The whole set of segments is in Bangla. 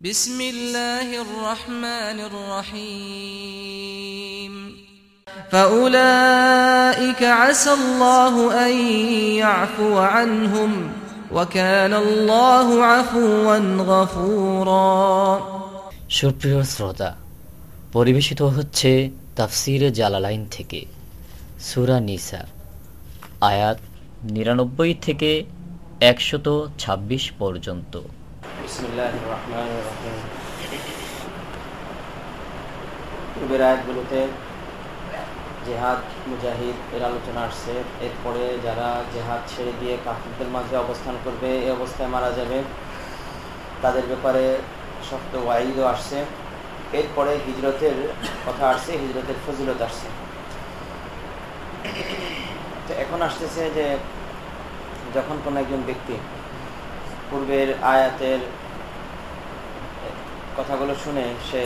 بسم الله الرحمن الرحيم فأولئك عسى الله أن يعفو عنهم وكان الله عفوا غفورا সুপ্রিয় শ্রোতা পরিবেশিত হচ্ছে তাফসিরে জালালাইন থেকে সুরা নিসা আয়াত নিরানব্বই থেকে একশত ছাব্বিশ পর্যন্ত রহমানির রহিম। পূর্বের আয়াতগুলোতে জেহাদ, মুজাহিদ, এর আলোচনা আসছে। এরপরে যারা জেহাদ ছেড়ে দিয়ে কাফিরদের মাঝে অবস্থান করবে এই অবস্থায় মারা যাবে। তাদের ব্যাপারে শক্ত ওয়াইদও আসছে। এরপরে হিজরতের কথা আসছে, হিজরতের ফজিলত আসছে। তো এখন আসতেছে যে, যখন কোনো একজন ব্যক্তি পূর্বের আয়াতের কথাগুলো শুনে সে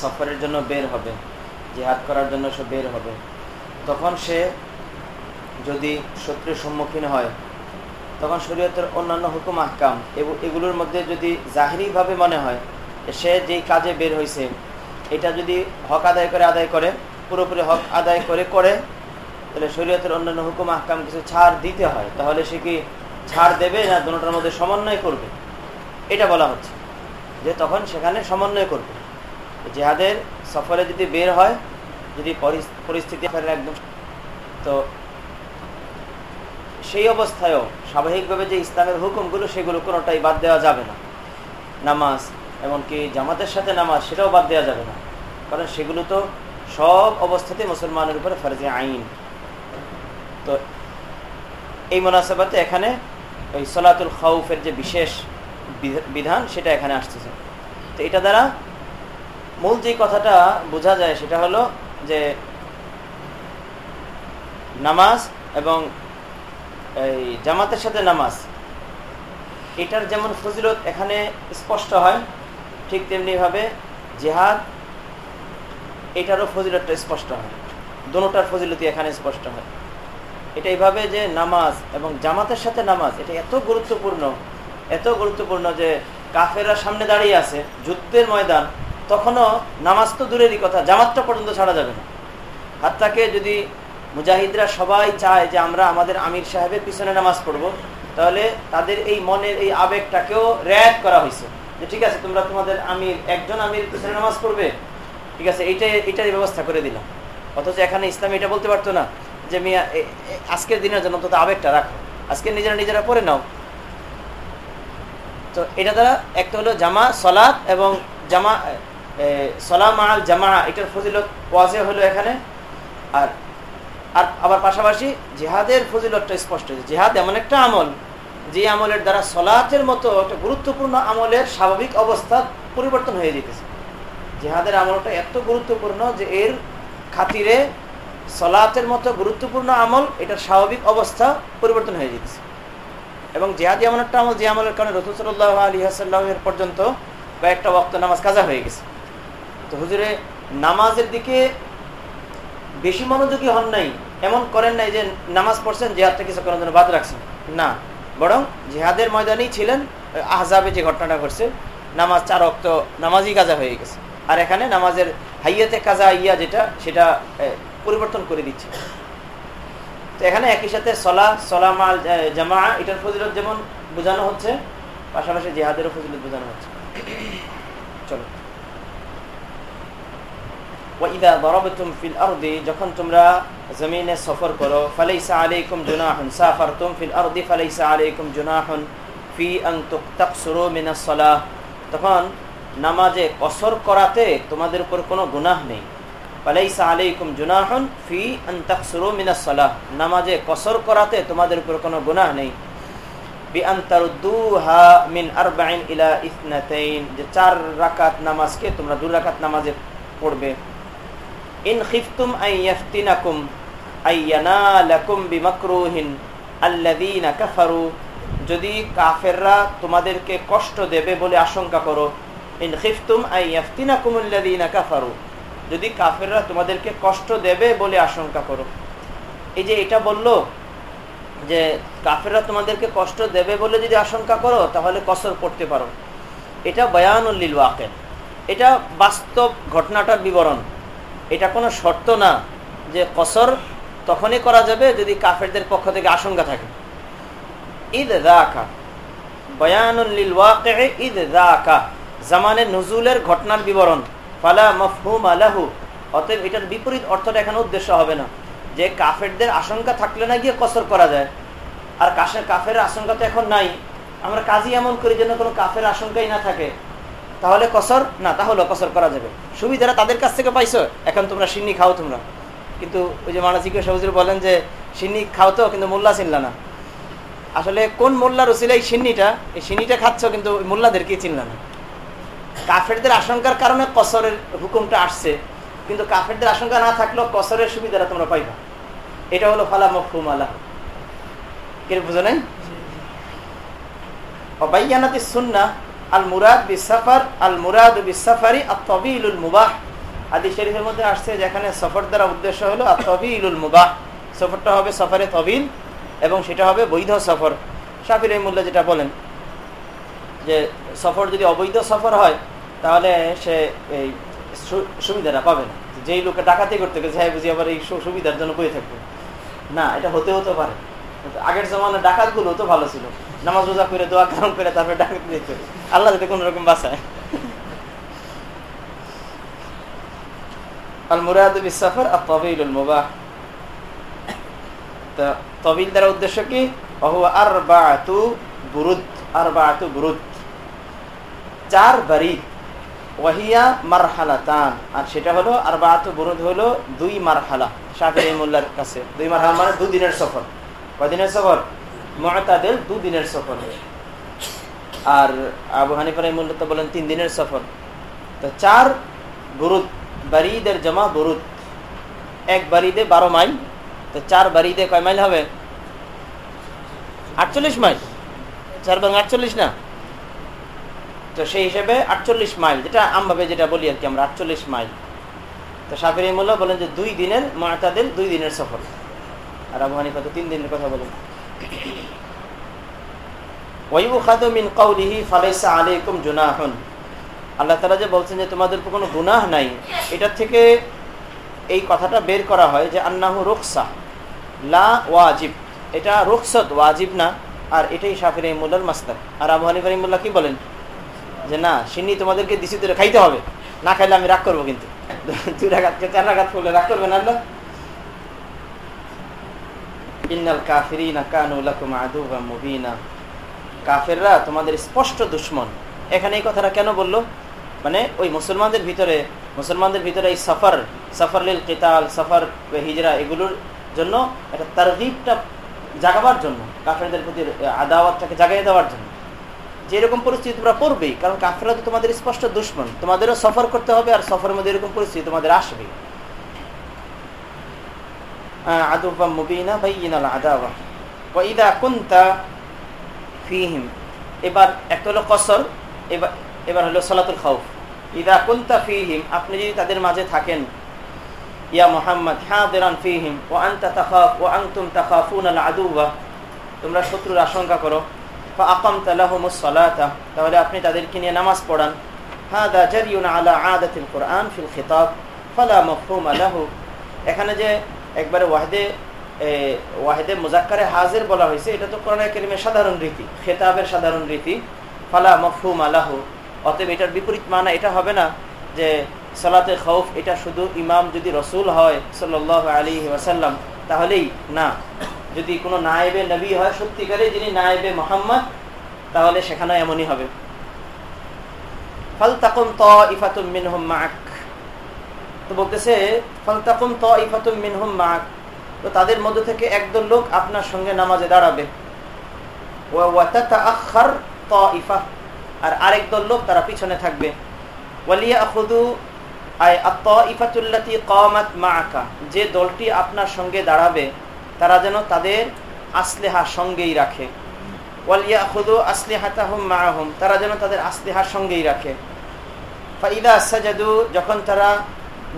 সফরের জন্য বের হবে, জিহাদ করার জন্য সে বের হবে। তখন সে যদি শত্রুর সম্মুখীন হয়, তখন শরীয়তের অন্যান্য হুকুম, আহকাম এগুলোর মধ্যে যদি জাহিরিভাবে মনে হয় সে যেই কাজে বের হয়েছে এটা যদি হক আদায় করে আদায় করে, পুরোপুরি হক আদায় করে করে, তাহলে শরীয়তের অন্যান্য হুকুম, আহকাম কিছু ছাড় দিতে হয়। তাহলে সে কি ছাড় দেবে না, দুটার মধ্যে সমন্বয় করবে? এটা বলা হচ্ছে। যে তখন সেখানে সমন্বয় করবে। জেহাদের সফরে যদি বের হয়, যদি পরিস্থিতি একদম তো সেই অবস্থায়ও স্বাভাবিকভাবে যে ইসলামের হুকুমগুলো সেগুলো কোনোটাই বাদ দেওয়া যাবে না। নামাজ এমনকি জামাতের সাথে নামাজ সেটাও বাদ দেওয়া যাবে না। কারণ সেগুলো তো সব অবস্থাতে মুসলমানের উপরে ফরজে আইন। তো এই মোনাসাবাতে এখানে ওই সলাতুল খাউফের যে বিশেষ বিধান, সেটা এখানে আসতেছে। তো এটা দ্বারা মূল যে কথাটা বোঝা যায় সেটা হলো যে নামাজ এবং এই জামাতের সাথে নামাজ, এটার যেমন ফজিলত এখানে স্পষ্ট হয়, ঠিক তেমনিভাবে জেহাদ, এটারও ফজিলতটা স্পষ্ট হয়। দোনোটার ফজিলতি এখানে স্পষ্ট হয়। এটা এইভাবে যে নামাজ এবং জামাতের সাথে নামাজ, এটা এত গুরুত্বপূর্ণ এত গুরুত্বপূর্ণ যে কাফেরা সামনে দাঁড়িয়ে আছে, যুদ্ধের ময়দান, তখনও নামাজ তো দূরেরই কথা, জামাতটা পর্যন্ত ছাড়া যাবে না। হাত্তাকে যদি মুজাহিদরা সবাই চায় যে আমরা আমাদের আমির সাহেবের পিছনে নামাজ পড়ব, তাহলে তাদের এই মনের এই আবেগটাকেও র্যাদ করা হয়েছে। যে ঠিক আছে, তোমরা তোমাদের আমির, একজন আমির পিছনে নামাজ পড়বে। ঠিক আছে, এইটাই এটাই ব্যবস্থা করে দিলাম। অথচ এখানে ইসলাম এটা বলতে পারতো না যে মিয়া আজকের দিনের জন্য তো আবেগটা রাখো। আজকে নিজেরা নিজেরা পড়ে নাও। তো এটা দ্বারা একটা হলো জামা সলাৎ এবং জামা সলাম আল জামা এটার ফজিলত ওয়াজে হলো এখানে। আর আর আবার পাশাপাশি জেহাদের ফজিলতটা স্পষ্ট জেহাদ এমন একটা আমল, যে আমলের দ্বারা সলাতের মতো একটা গুরুত্বপূর্ণ আমলের স্বাভাবিক অবস্থা পরিবর্তন হয়ে যেতেছে। জেহাদের আমলটা এত গুরুত্বপূর্ণ যে এর খাতিরে সলাতের মতো গুরুত্বপূর্ণ আমল এটার স্বাভাবিক অবস্থা পরিবর্তন হয়ে যেতেছে। এবং জেহাদি এমন একটা আমল যে আমলের কারণে রসুল সাল্লাহ আলী আসাল্লামের পর্যন্ত কয়েকটা বক্ত নামাজ কাজা হয়ে গেছে। তো হুজুরে, নামাজের দিকে বেশি মনোযোগী হন নাই, এমন করেন নাই যে নামাজ পড়ছেন, জেহাদটা কিছু করার জন্য বাদ রাখছেন। না, বরং জেহাদের ময়দানেই ছিলেন আহজাবে যে ঘটনাটা ঘটছে, নামাজ চার অক্ত নামাজই কাজা হয়ে গেছে। আর এখানে নামাজের হাইয়াতে কাজা ইয়া যেটা, সেটা পরিবর্তন করে দিচ্ছে। তো এখানে একই সাথে সলা সলাম আল জামা এটার ফজিলত যেমন বোঝানো হচ্ছে, পাশাপাশি জেহাদেরও ফজিলত বোঝানো হচ্ছে। চলো। ওয়াইদা যখন তোমরা জমিনে সফর করো ফিল আরদি ফি আন তখন নামাজে কসর করাতে তোমাদের উপর কোনো গুনাহ নেই। ফালাইসা আলাইকুম জুনাহুন ফি আন তাকসুরু মিনাস সালাহ। নামাজে কসর করাতে তোমাদের উপর কোনো গুনাহ নেই। বি আন তারুদ্দুহা মিন আরবাইন ইলা ইসনাতাইন। যে চার রাকাত নামাজকে তোমরা দুই রাকাত নামাজে পড়বে। ইন খিফতুম আই ইয়াফতিনাকুম আইয়ানালাকুম বিমাকরুহিন আল্লাযীনা কাফারু। যদি কাফেররা তোমাদেরকে কষ্ট দেবে বলে আশঙ্কা করো, ইন খিফতুম আই ইয়াফতিনাকুম আল্লাযীনা কাফারু। যদি কাফেররা তোমাদেরকে কষ্ট দেবে বলে আশঙ্কা করো। এই যে এটা বলল যে কাফেররা তোমাদেরকে কষ্ট দেবে বলে যদি আশঙ্কা করো, তাহলে কসর পড়তে পারো। এটা বয়ানুল্লিল ওয়াকে এটা বাস্তব ঘটনাটার বিবরণ। এটা কোনো শর্ত না যে কসর তখনই করা যাবে যদি কাফেরদের পক্ষ থেকে আশঙ্কা থাকে। ঈদ রাখা বয়ানুল্লিল ওয়াকে ঈদ রাখা জামানে নজুলের ঘটনার বিবরণ। ফালা মফহুম আলাহু অতএব এটার বিপরীত অর্থটা এখানে উদ্দেশ্য হবে না। যে কাফেরদের আশঙ্কা থাকলে না গিয়ে কসর করা যায়। আর কাশের কাফের আশঙ্কা তো এখন নাই। আমরা কাজই এমন করি যেন কোনো কাফের আশঙ্কাই না থাকে। তাহলে কসর? না তাহলে কসর করা যাবে। সুবিধাটা তাদের কাছ থেকে পাইছো? এখন তোমরা সিন্নি খাও তোমরা। কিন্তু ওই যে মানসিক সবুজুর বলেন যে, সিন্নি খাও তো, কিন্তু মোল্লা চিনলা না। আসলে কোন মোল্লার ওসিলা এই সিন্নিটা এই সিন্নিটা খাচ্ছ, কিন্তু মোল্লাদেরকেই চিনলা না? কাফেরদের আশঙ্কার কারণে কসরের হুকুমটা আসছে, কিন্তু কাফেরদের আশঙ্কা না থাকলেও কসরের সুবিধাটা তোমরা পাইবা। এটা হলো ফালা মফহুম আল্লাহ কে বুঝো নাই? অবাইয়ানাতি সুন্না আল মুরাদ বিসাফার আল মুরাদ বিসাফারি আতবিলুল মুবাহ। আদি শরীফের মধ্যে আসছে যেখানে সফর দ্বারা উদ্দেশ্য হলো আতবিলুল মুবাহ। সফরটা হবে সফরে তবিল এবং সেটা হবে বৈধ সফর। শাফির রহিমুল্লাহ যেটা বলেন যে সফর যদি অবৈধ সফর হয়, তাহলে সে এই সুবিধাটা পাবে না। যেই লোকে ডাকাতি করতে গেছে হ্যাঁ বুঝি আবার এই সুবিধার জন্য বয়ে থাকবে। না, এটা হতে হতে পারে। আগের জমানে ডাকাতগুলো তো ভালো ছিল। নামাজ রোজা করে দোয়া কারণ করে তারপরে ডাকাত দিতে আল্লাহ যাতে কোন রকম বাঁচায়। আল মুরাদ বিসাফর আর তবিল মুবাহ তবিল দ্বারা উদ্দেশ্য কি? আর বাতু বুরুদ আর বাতু বুরুদ। চার বাড়ি ওয়াহিয়া মারহালাতান। আর সেটা হলো আর বাতু বুরুদ হলো দুই মারহালা শাফি মোল্লার কাছে। দুই মারহালা মানে দুদিনের সফর। কদিনের সফর? মহাতাদের দুদিনের সফর। আর আবু হানিফার মূল্য তো বলেন তিন দিনের সফর। তো চার বুরুদ, বারিদের জমা বুরুদ। এক বাড়িতে বারো মাইল। তো চার বাড়িতে কয় মাইল হবে? আটচল্লিশ মাইল। চার বাং আটচল্লিশ না? তো সেই হিসেবে আটচল্লিশ মাইল, যেটা আমভাবে যেটা বলি আর কি আমরা, আটচল্লিশ মাইল। তো সাফির মোল্লা বলেন যে দুই দিনের মাতাদের দুই দিনের সফর। আর আবু হানিফা তিন দিনের কথা বলেন। আল্লাহ তালা যে বলছেন যে তোমাদের কোনো গুনাহ নাই, এটার থেকে এই কথাটা বের করা হয় যে আন্নাহু রুকসা লা ওয়াজিব। এটা রুকসত ওয়াজিব না, আর এটাই শাফির রহিমুল্লার মাস্তার আর আবু হানিফ কি বলেন? যে না, সিন্নি তোমাদেরকে দিছি, তোরে খাইতে হবে। না খাইলে আমি রাগ করব কিন্তু। দুই রাগাত, চার রাগাত করলে রাগ করবেন আল্লাহ। ইন্নাল কাফিরিনা কানু লাকুম আদুবা মুবিনা। কাফেররা তোমাদের স্পষ্ট দুশ্মন। এখানে এই কথাটা কেন বলল? মানে ওই মুসলমানদের ভিতরে মুসলমানদের ভিতরে এই সফর সফর লিল কিতাল, সফর হিজরা, এগুলোর জন্য একটা তারগিবটা জাগাবার জন্য, কাফেরদের প্রতি আদাওয়াতটাকে জাগাই দেওয়ার জন্য। যেরকম পরিস্থিতি তোমরা পড়বেই, কারণ কাফেরা তো তোমাদের স্পষ্ট দুশ্মন। তোমাদেরও সফর করতে হবে আর সফরের মধ্যে এরকম পরিস্থিতি তোমাদের আসবে একটা হলো এবার এবার হলো ফিহিম, আপনি যদি তাদের মাঝে থাকেন, ইয়া তোমরা শত্রুর আশঙ্কা করো। ফা আকামতা লাহুমুস সালাতা তাহলে আপনি তাদেরকে নিয়ে নামাজ পড়ান। হাদা জারিউন আলা আদাতিল কোরআন ফিল খিতাব ফালা মফহুম লাহু এখানে যে একবারে ওয়াহেদে ওয়াহেদে মুজাক্কারে হাজির বলা হয়েছে, এটা তো কোরআন কেরিমের সাধারণ রীতি, খেতাবের সাধারণ রীতি। ফালা মফহুম আলাহ। অতএব এটার বিপরীত মানা এটা হবে না যে সালাতে খৌফ, এটা শুধু ইমাম যদি রসুল হয় সাল আলী ওয়াসাল্লাম, তাহলেই না। যদি কোনো নায়েবে নবী হয় সত্যিকারে যিনি নায়েবে মোহাম্মদ, তাহলে সেখানে এমনই হবে। তাদের মধ্য থেকে লোক আপনার সঙ্গে নামাজে দাঁড়াবে। আর আরেক লোক তারা পিছনে থাকবে। যে দলটি আপনার সঙ্গে দাঁড়াবে তারা যেন তাদের আসলেহা সঙ্গেই রাখে। তারা যেন তাদের আসলেহার সঙ্গেই রাখে। ফাইদা সাজাদু, যখন তারা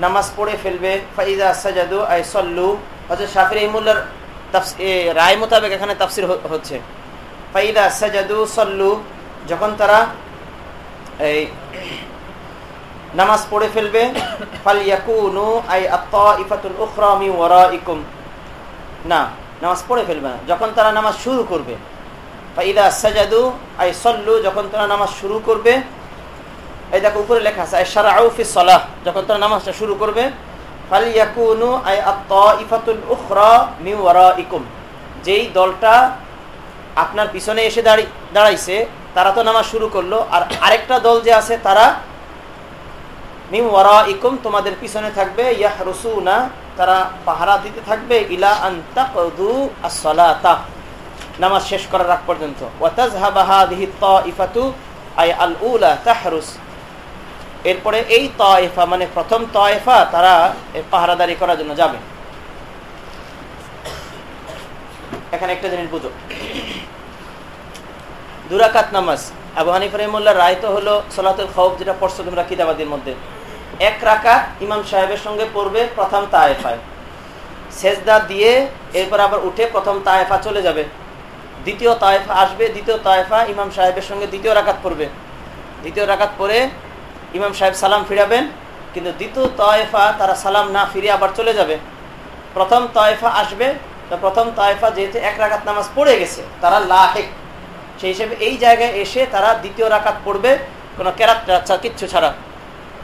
নামাজ পড়ে ফেলবে, ফাইদা সাজাদু আই সল্লু হজরত শাফির ইমুল্লার রায় মোতাবেক এখানে তাফসির হচ্ছে। ফাইদা সাজাদু সল্লু, যখন তারা এই নামাজ পড়ে ফেলবে ফালিয়াকুনু আই আত্তাইফাতুল উখরা মিন ওয়ারাইকুম না, নামাজ পড়ে ফেলবে না। যখন তারা নামাজ শুরু করবে, ফাইদা সাজাদু, আই সল্লু, যখন তারা নামাজ শুরু করবে, এই দেখো উপরে লেখা আছে, আই শারাউ ফি সলাহ, যখন তারা নামাজটা শুরু করবে, ফালিয়াকুনু, আই আত্তাইফাতুল উখরা মিন ওয়ারাইকুম। যেই দলটা আপনার পিছনে এসে দাঁড়ি, দাঁড়াইছে, তারা তো নামাজ শুরু করল, আর আরেকটা দল যে আছে, তারা মিম ওয়ারা ইকুম তোমাদের পিছনে থাকবে ইয়াহ রসুনা তারা পাহারা দিতে থাকবে, ইলা নামাজ শেষ করার আগ পর্যন্ত। তাইফাতু, আই আল উলা তাহরুস। এরপরে এই তাইফা মানে প্রথম তাইফা তারা পাহারাদারি করার জন্য যাবে। এখানে একটা জিনিস বুঝো। দুরাকাত নামাজ। আবু হানিফ রহমুল্লাহ রায় তো হলো সলাতুল খৌফ যেটা পড়ছো তোমরা কিতাবাদির মধ্যে। এক রাকাত ইমাম সাহেবের সঙ্গে পড়বে প্রথম তায়েফায়। সেজদা দিয়ে এরপর আবার উঠে প্রথম তায়েফা চলে যাবে। দ্বিতীয় তায়েফা আসবে, দ্বিতীয় তায়েফা ইমাম সাহেবের সঙ্গে দ্বিতীয় রাকাত পড়বে। দ্বিতীয় রাকাত পরে ইমাম সাহেব সালাম ফিরাবেন, কিন্তু দ্বিতীয় তায়েফা তারা সালাম না ফিরে আবার চলে যাবে। প্রথম তায়েফা আসবে প্রথম তায়েফা যেহেতু এক রাকাত নামাজ পড়ে গেছে, তারা লাহেক। সেই হিসেবে এই জায়গায় এসে তারা দ্বিতীয় রাকাত পড়বে, কোনো কেরাত কিচ্ছু ছাড়া।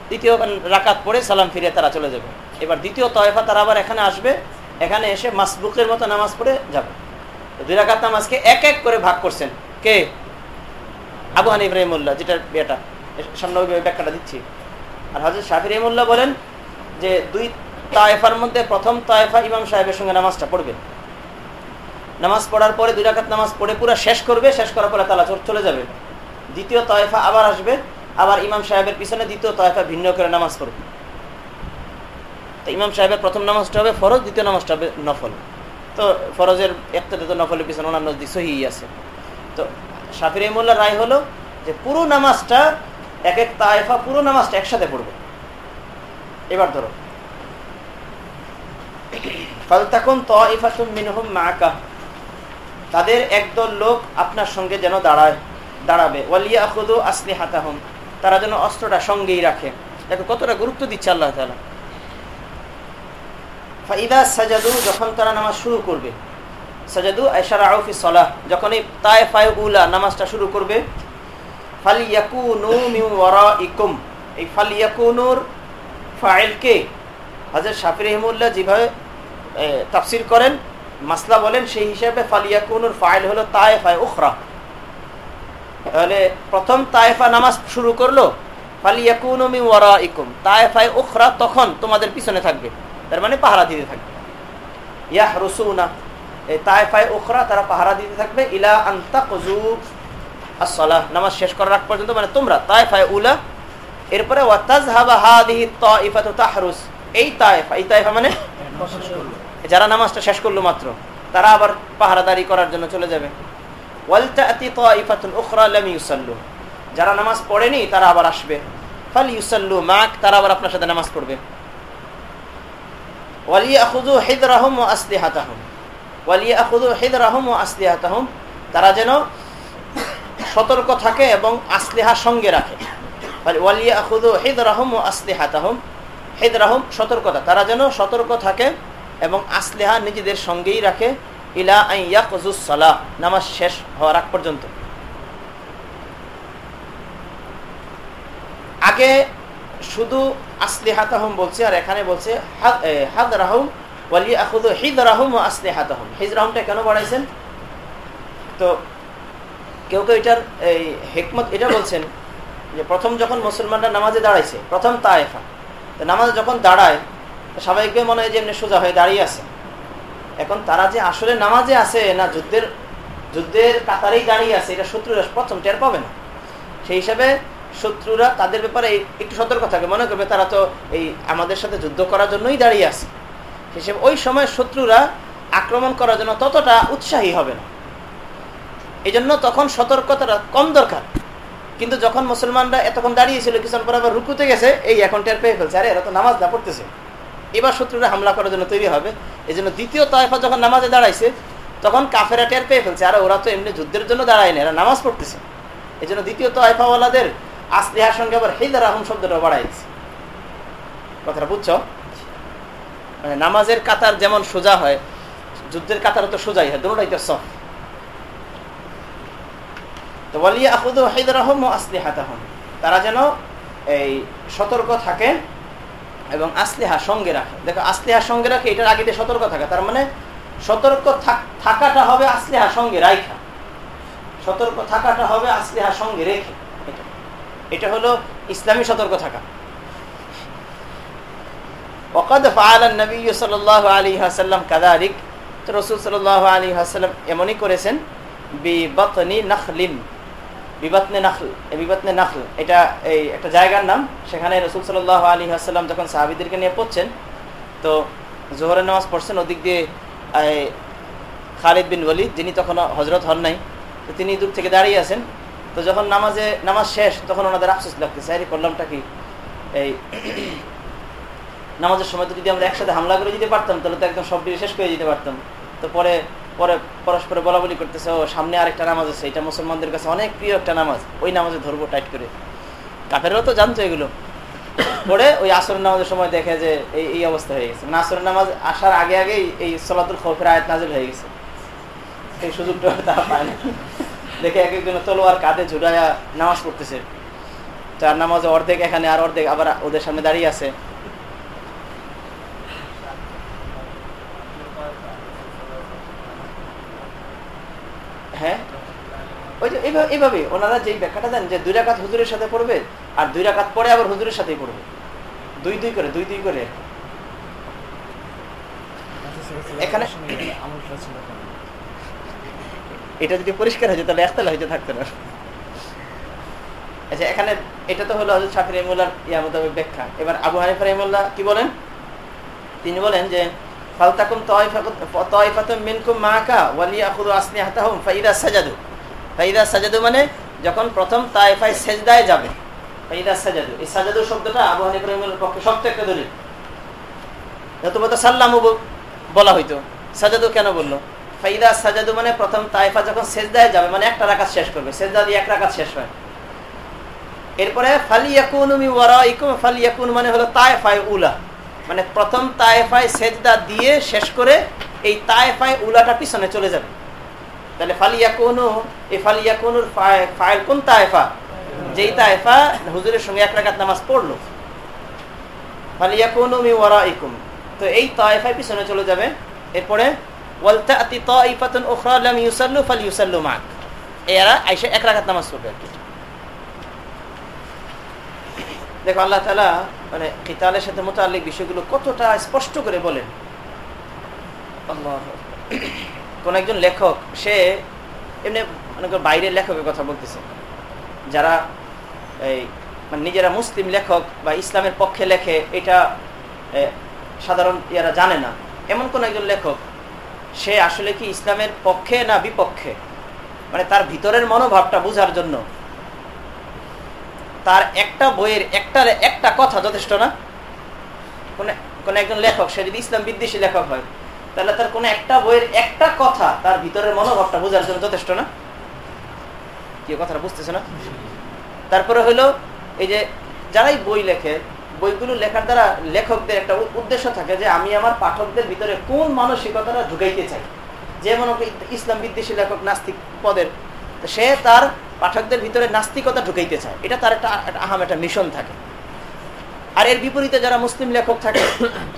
দ্বিতীয় রাকাত পড়ে সালাম ফিরে তারা চলে যাবে। এবার দ্বিতীয় তয়ফা তারা আবার এখানে আসবে, এখানে এসে মাসবুকের মতো নামাজ পড়ে যাবে। দুই রাকাত নামাজকে এক এক করে ভাগ করছেন। কে? আবু হানি ইব্রাহিমুল্লাহ যেটার বিয়েটা। সামনে ব্যাখ্যাটা দিচ্ছি। আর হজরত শাফি রহিমুল্লাহ বলেন যে দুই তায়েফার মধ্যে প্রথম তায়েফা ইমাম সাহেবের সঙ্গে নামাজটা পড়বে। নামাজ পড়ার পরে দুই রাকাত নামাজ পড়ে পুরো শেষ করবে, শেষ করার পরে তালা চলে যাবে। দ্বিতীয় তয়ফা আবার আসবে। আবার ইমাম সাহেবের পিছনে দ্বিতীয় তয়ফা ভিন্ন করে নামাজ পড়বে। তো ইমাম সাহেবের প্রথম নামাজটা হবে ফরজ, দ্বিতীয় নামাজটা হবে নফল। তো ফরজের একটা তো নফলের পিছনে অন্যান্য সহি আছে। তো শাফির রহমুল্লাহ রায় হলো যে পুরো নামাজটা এক এক তায়ফা পুরো নামাজটা একসাথে পড়বে। এবার ধরো। তাদের একদল লোক আপনার সঙ্গে যেন দাঁড়ায়, দাঁড়াবে। তারা যেন অস্ত্রটা সঙ্গেই রাখে। দেখো কতটা গুরুত্ব দিচ্ছে আল্লাহ তালা ফাইদা সাজাদু, যখন তারা নামাজ শুরু করবে। সাজাদু আয়সারা আউফি সলাহ যখন এই তায় ফায় উলা নামাজটা শুরু করবে, ফালিয়াকুনু মিউ ইকুম এই ফালিয়াকুনুর ফাইলকে হাজার শাফি রহমুল্লাহ যেভাবে তাফসির করেন, মাসলা বলেন, সেই হিসাবে ফালিয়াকুনুর ফাইল হলো তায়েফায় উখরা। তাহলে প্রথম তায়েফা নামাজ শুরু করল ফালিয়াকুনুমি ওয়ারা ইকুম তায়েফায় উখরা তখন তোমাদের পিছনে থাকবে তার মানে পাহারা দিতে থাকবে। ইয়াহ রসুনা এই তায়েফায় উখরা তারা পাহারা দিতে থাকবে ইলা আন্তা কজু আসলাহ নামাজ শেষ করার আগ পর্যন্ত মানে তোমরা তায়েফায় উলা এরপরে ওয়াতাজহাবা হাদিহি তাইফাতু তাহরুস। এই তায়েফা এই তায়েফা মানে যারা নামাজটা শেষ করল মাত্র তারা আবার পাহারাদারি করার জন্য চলে যাবে। যারা নামাজ পড়েনি, তারা আবার আসবে। ফাল ইউসাল্লু মাক, তারা আবার আপনার সাথে নামাজ পড়বে। তারা যেন সতর্ক থাকে এবং আসলেহা সঙ্গে রাখে। সতর্কতা। তারা যেন সতর্ক থাকে এবং আসলেহা নিজেদের সঙ্গেই রাখে। ইলা নামাজ শেষ হওয়ার আগ পর্যন্ত। আগে শুধু আসলেহাতাহম বলছে, আর এখানে বলছে হাদ রাহম হিদ রাহম ও আসলেহাতাহম। হিদ রাহমটা কেন বাড়াইছেন? তো কেউ কেউ এটার, এই হেকমত এটা বলছেন যে প্রথম যখন মুসলমানরা নামাজে দাঁড়াইছে, প্রথম তায়েফা, তো নামাজে যখন দাঁড়ায় স্বাভাবিকভাবে মনে হয় যে এমনি সোজা হয়ে দাঁড়িয়ে আছে। এখন তারা যে আসলে নামাজে আছে না যুদ্ধের যুদ্ধের কাতারেই দাঁড়িয়ে আছে, এটা শত্রুরা প্রথম টের পাবে না। সেই হিসাবে শত্রুরা তাদের ব্যাপারে একটু সতর্ক থাকে। মনে করবে তারা তো এই আমাদের সাথে যুদ্ধ করার জন্যই দাঁড়িয়ে আছে। হিসেবে ওই সময় শত্রুরা আক্রমণ করার জন্য ততটা উৎসাহী হবে না। এই জন্য তখন সতর্কতাটা কম দরকার। কিন্তু যখন মুসলমানরা এতক্ষণ দাঁড়িয়েছিল কিছুক্ষণ পর আবার রুকুতে গেছে, এই এখন টের পেয়ে ফেলছে। আরে এরা তো নামাজ না পড়তেছে। এবার শত্রুরা হামলা করার জন্য তৈরি হবে। এই জন্য দ্বিতীয় তয়ফা যখন নামাজে দাঁড়াইছে, তখন কাফেরা টের পেয়ে ফেলছে, আর ওরা তো এমনি যুদ্ধের জন্য দাঁড়ায় না এরা নামাজ পড়তেছে। এই জন্য দ্বিতীয় তয়ফাওয়ালাদের আসলিহার সঙ্গে আবার হেদার আহম শব্দটা বাড়াইছে কথাটা বুঝছ? মানে নামাজের কাতার যেমন সোজা হয়, যুদ্ধের কাতার তো সোজাই হয়, দুটাই তো সফ। তো বলিয়া আহুদ হেদার আহম ও আসলিহাত তারা যেন এই সতর্ক থাকে এবং আসলিহা সঙ্গে রাখে। দেখো, আসলিহা সঙ্গে রাখে, এটার আগে দিয়ে সতর্ক থাকা। তার মানে সতর্ক থাকাটা হবে আসলিহা সঙ্গে রাইখা। সতর্ক থাকাটা হবে আসলিহা সঙ্গে রেখে। এটা। এটা হলো ইসলামী সতর্ক থাকা। ওকাদ ফাআল নবী সাল্লাল্লাহু আলাইহি ওয়াসাল্লাম কাযালিক। তো রাসূল সাল্লাল্লাহু আলাইহি ওয়াসাল্লাম এমনই করেছেন বিবাতনি নাখলিন। বিবাতনে নাখল বিবাতনে নাখল, এটা এই একটা জায়গার নাম। সেখানে রসুল সাল্লাহ আলী আসাল্লাম যখন সাহাবিদেরকে নিয়ে পড়ছেন, তো জোহরের নামাজ পড়ছেন, ওদিক দিয়ে খালিদ বিন ওয়ালিদ, যিনি তখন হজরত হন নাই, তো তিনি দূর থেকে দাঁড়িয়ে আছেন। তো যখন নামাজে, নামাজ শেষ, তখন ওনাদের আফসোস লাগতেছে, আরে, করলামটা কি? এই নামাজের সময় তো যদি আমরা একসাথে হামলা করে দিতে পারতাম, তাহলে তো একদম সব শেষ করে দিতে পারতাম। তো পরে পরে পরস্পরে বলা বলি করতেছে, ও, সামনে আরেকটা নামাজ আছে। এটা মুসলমানদের কাছে অনেক প্রিয় একটা নামাজ। ওই নামাজে ধরবো টাইট করে। কাফেরও তো জানতো এগুলো। পরে ওই আসর নামাজের সময় দেখে যে এই এই অবস্থা হয়ে গেছে। মানে আসর নামাজ আসার আগে আগে এই সলাতুল খফের আয়াত নাজিল হয়ে গেছে। এই সুযোগটা তারা পায় না। দেখে এক একজন তলোয়ার কাঁধে ঝুড়াইয়া নামাজ পড়তেছে। তার নামাজে অর্ধেক এখানে আর অর্ধেক আবার ওদের সামনে দাঁড়িয়ে আছে। হ্যাঁ? ওই যে এইভাবে ওনারা যেই ব্যাখ্যাটা দেন যে দুই রাকাত হুজুরের সাথে পড়বে আর দুই রাকাত পরে আবার হুজুরের সাথেই পড়বে। দুই দুই করে, দুই দুই করে। এখানে এটা যদি পরিষ্কার হয়েছে তাহলে একতলা হইতে থাকতো না। আচ্ছা এখানে এটা তো হলো হজরত শাকির রহমুল্লার ইয়া মোতাবেক ব্যাখ্যা। এবার আবু হানিফ রহমুল্লাহ কি বলেন? তিনি বলেন যে মানে যখন প্রথম তায়েফায় সেজদায় যাবে। বলা হইতো। সাজাদু কেন বলল? ফাইদা সাজাদু মানে প্রথম তায়েফা যখন যাবে মানে একটা শেষ করবে। দিয়ে এক শেষ এরপরে ফালিয়াকুন ফালিয়াকুন মানে হলো তায়েফায় উলা। মানে প্রথম তায়েফায় সেজদা দিয়ে শেষ করে এই তায়েফায় উলাটা পিছনে চলে যাবে। তাহলে ফালিয়া কোনো এই ফালিয়া কোন ফাইল কোন তায়েফা? যেই তায়েফা হুজুরের সঙ্গে এক রাকাত নামাজ পড়ল। ফালিয়া কোনো মি ওয়ারা ইকুম তো এই তায়েফায় পিছনে চলে যাবে। এরপরে ওয়ালতাতি তাইফাতুন উখরা লাম ইউসাল্লু ফালিইউসাল্লু মাক এরা আইসা এক রাকাত নামাজ পড়বে আর কি। দেখো, আল্লাহ তালা মানে কিতালের সাথে মোতালিক বিষয়গুলো কতটা স্পষ্ট করে বলেন। কোন একজন লেখক, সে এমনি মনে কর বাইরের লেখকের কথা বলতেছে। যারা এই মানে নিজেরা মুসলিম লেখক বা ইসলামের পক্ষে লেখে, এটা সাধারণ ইয়ারা জানে না। এমন কোন একজন লেখক, সে আসলে কি ইসলামের পক্ষে না বিপক্ষে? মানে তার ভিতরের মনোভাবটা বোঝার জন্য তার একটা বইয়ের একটা একটা কথা যথেষ্ট না? কোন একজন লেখক, সে যদি ইসলাম বিদ্বেষী লেখক হয়, তাহলে তার কোন একটা বইয়ের একটা কথা তার ভিতরের মনোভাবটা বোঝার জন্য যথেষ্ট না? কি কথাটা বুঝতেছে না? তারপরে হলো এই যে যারাই বই লেখে, বইগুলো লেখার দ্বারা লেখকদের একটা উদ্দেশ্য থাকে যে আমি আমার পাঠকদের ভিতরে কোন মানসিকতাটা ঢুকাইতে চাই। যে মনে ইসলাম বিদ্বেষী লেখক, নাস্তিক পদের সে তার পাঠকদের ভিতরে নাস্তিকতা ঢুকাইতে চায়। এটা তার একটা আহাম, একটা মিশন থাকে। আর এর বিপরীতে যারা মুসলিম লেখক থাকে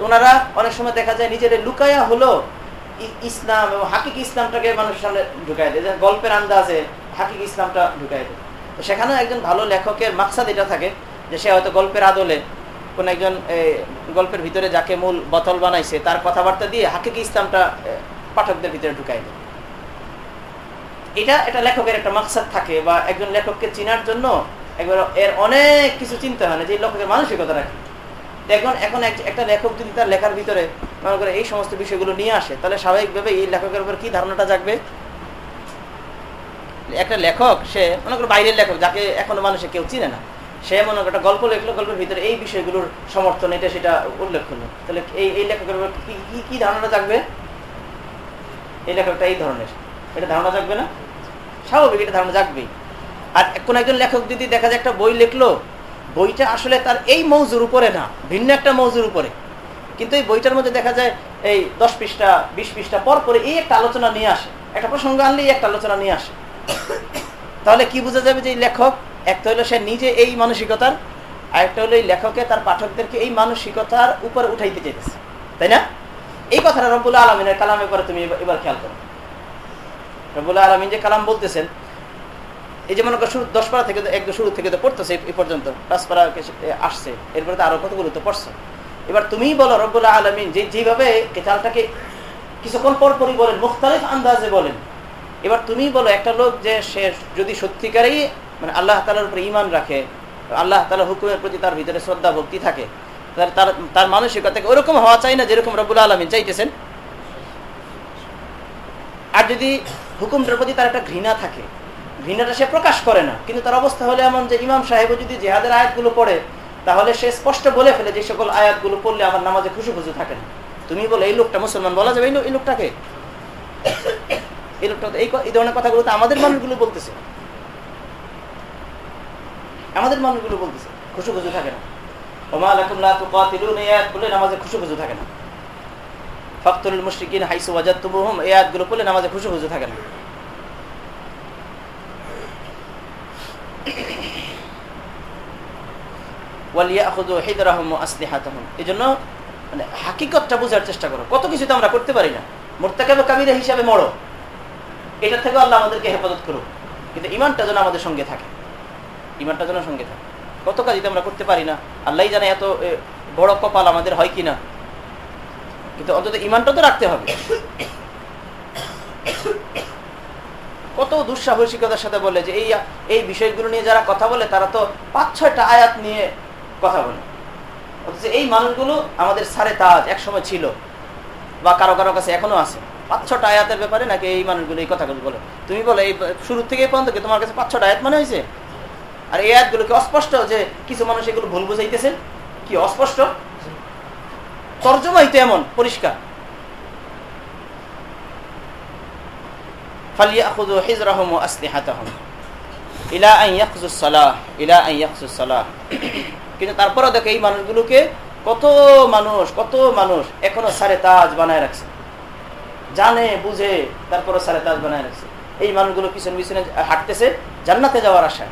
ওনারা অনেক সময় দেখা যায় নিজের লুকায়া হলো ইসলাম এবং হাকিক ইসলামটাকে মানুষের সামনে ঢুকাই দেয়। গল্পের আন্দাজে হাকিক ইসলামটা ঢুকাই দেয়। তো সেখানেও একজন ভালো লেখকের মাকসাদ এটা থাকে যে সে হয়তো গল্পের আদলে কোন একজন গল্পের ভিতরে যাকে মূল বোতল বানাইছে, তার কথাবার্তা দিয়ে হাকিক ইসলামটা পাঠকদের ভিতরে ঢুকাই দেয়। এটা এটা লেখকের একটা মাকসাদ থাকে বা একজন লেখককে চিনার জন্য একবার এর অনেক কিছু চিন্তা হয় না, যে লেখকের মানসিকতা রাখে এখন এখন একটা লেখক যদি তার লেখার ভিতরে মনে করে এই সমস্ত বিষয়গুলো নিয়ে আসে, তাহলে স্বাভাবিকভাবে এই লেখকের উপর কি ধারণাটা জাগবে? একটা লেখক, সে মনে করো বাইরের লেখক, যাকে এখনও মানুষে কেউ চিনে না, সে মনে করো একটা গল্প লেখলো, গল্পের ভিতরে এই বিষয়গুলোর সমর্থন, এটা সেটা উল্লেখ করল তাহলে এই এই লেখকের উপর কি কি ধারণা জাগবে? এই লেখকটা এই ধরনের, এটা ধারণা জাগবে না? স্বাভাবিক, এটা ধারণা জাগবেই আর কোন একজন লেখক যদি দেখা যায় একটা বই লিখলো, বইটা আসলে তার এই মৌজুর উপরে না, ভিন্ন একটা মৌজুর উপরে। কিন্তু এই বইটার মধ্যে দেখা যায় এই দশ পৃষ্ঠা, বিশ পৃষ্ঠা পর পরে এই একটা আলোচনা নিয়ে আসে, একটা প্রসঙ্গ আনলেই একটা আলোচনা নিয়ে আসে। তাহলে কি বোঝা যাবে যে এই লেখক, একটা হলো সে নিজে এই মানসিকতার, আর একটা হলো এই লেখকে তার পাঠকদেরকে এই মানসিকতার উপরে উঠাইতে চাইতেছে। তাই না? এই কথাটা রব্বুল আলমিনের কালামের পরে তুমি এবার খেয়াল করো। রব্বুল আলমিন যে কালাম বলতেছেন, এই যে মনে করো শুরু দশ পাড়া থেকে একদম শুরু থেকে তো পড়তেছে এই পর্যন্ত, পাঁচ পাড়া আসছে, এরপরে তো আরও কতগুলো তো পড়ছে। এবার তুমিই বলো রব্বুল্লাহ আলমিন যে যেভাবে কেতালটাকে কিছুক্ষণ পর পরই বলেন, মুখতালিফ আন্দাজে বলেন। এবার তুমি বলো একটা লোক যে সে যদি সত্যিকারই মানে আল্লাহ তালার উপরে ইমান রাখে, আল্লাহ তালা হুকুমের প্রতি তার ভিতরে শ্রদ্ধা, ভক্তি থাকে তার তার মানসিকতাকে ওরকম হওয়া চাই না যেরকম রব্বুল আলমিন চাইতেছেন। আর যদি হুকুমটার প্রতি তার একটা ঘৃণা থাকে। ঘৃণাটা সে প্রকাশ করে না। কিন্তু তার অবস্থা হলে এমন যে ইমাম সাহেব যদি জেহাদের আয়াতগুলো পড়ে, তাহলে সে স্পষ্ট বলে ফেলে যে সকল আয়াতগুলো পড়লে আমার নামাজে খুশি খুশি থাকে না। তুমি বলো, এই লোকটা মুসলমান বলা যাবে? এই লোকটাকে? এই লোকটা এই ধরনের কথাগুলো তো আমাদের মানুষগুলো বলতেছে। আমাদের মানুষগুলো বলতেছে, খুশি খুশি থাকে না। ওমা আলাকুল্লাহ এই আয়াতগুলো নামাজে খুশি খুশি থাকে না। মুশরিকিন হাইসু এই আয়াতগুলো পড়লে নামাজে খুশি মানে হাকিকতটা বোঝার চেষ্টা করো। কত কিছু তো আমরা করতে পারি না। মোর্তাকাবে কাবিরা হিসাবে মরো। এটা থেকে আল্লাহ আমাদেরকে হেফাজত করুক। কিন্তু ইমানটা যেন আমাদের সঙ্গে থাকে। ইমানটা যেন সঙ্গে থাকে। কত কাজই তো আমরা করতে পারি না। আল্লাহ জানে এত বড় কপাল আমাদের হয় কিনা। কিন্তু অন্তত ইমানটা তো রাখতে হবে। কত দুঃসাহসিকতার সাথে বলে যে এই এই বিষয়গুলো নিয়ে যারা কথা বলে, তারা তো পাঁচ, ছয়টা আয়াত নিয়ে কথা বলে। অথচ এই মানুষগুলো আমাদের সারে তাজ একসময় ছিল বা কারও কারও কাছে এখনও আছে। পাঁচ ছটা আয়াতের ব্যাপারে নাকি এই মানুষগুলো এই কথাগুলো বলে। তুমি বলো, এই শুরু থেকে পর্যন্ত কি তোমার কাছে পাঁচ ছটা আয়াত মনে হয়েছে? আর এই আয়াতগুলো কি অস্পষ্ট যে কিছু মানুষ এগুলো ভুল বুঝাইতেছে? কি অস্পষ্ট? তর্জমাই তো এমন পরিষ্কার فليأخذوا حذرهم وأسلحتهم إلى أن يقضوا الصلاة إلى أن يقضوا الصلاة কিন্তু তারপরে দেখো এই মানুষগুলোকে কত মানুষ কত মানুষ এখনো সারে তাজ বানায় রাখছে জানে বুঝে তারপরে সারে তাজ বানায় রাখছে এই মানুষগুলো পিছন পিছনে হাঁটতেছে জান্নাতে যাওয়ার আশায়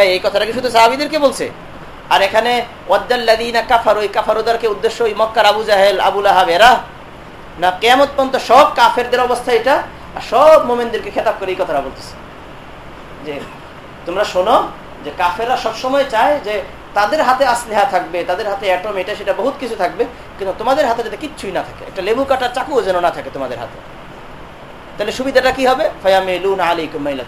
এই কথাটা কি শুধু সাহাবিদেরকে বলছে। আর এখানে ওয়াদ্দাল্লাদিনা কাফার ওই উদ্দেশ্য ওই মক্কার আবু জাহেল আবুল আহাব এরা? না কেমত পর্যন্ত সব কাফেরদের অবস্থা এটা, আর সব মোমেনদেরকে খেতাব করে এই কথাটা বলতেছে। যে, তোমরা শোনো, যে কাফেররা সবসময় চায় যে তাদের হাতে আসলেহা থাকবে, তাদের হাতে অ্যাটম, এটা সেটা বহুত কিছু থাকবে, কিন্তু তোমাদের হাতে যাতে কিচ্ছুই না থাকে, একটা লেবু কাটার চাকুও যেন না থাকে তোমাদের হাতে। তাহলে সুবিধাটা কি হবে? ফয়ামে লুন আলী কুমাইলা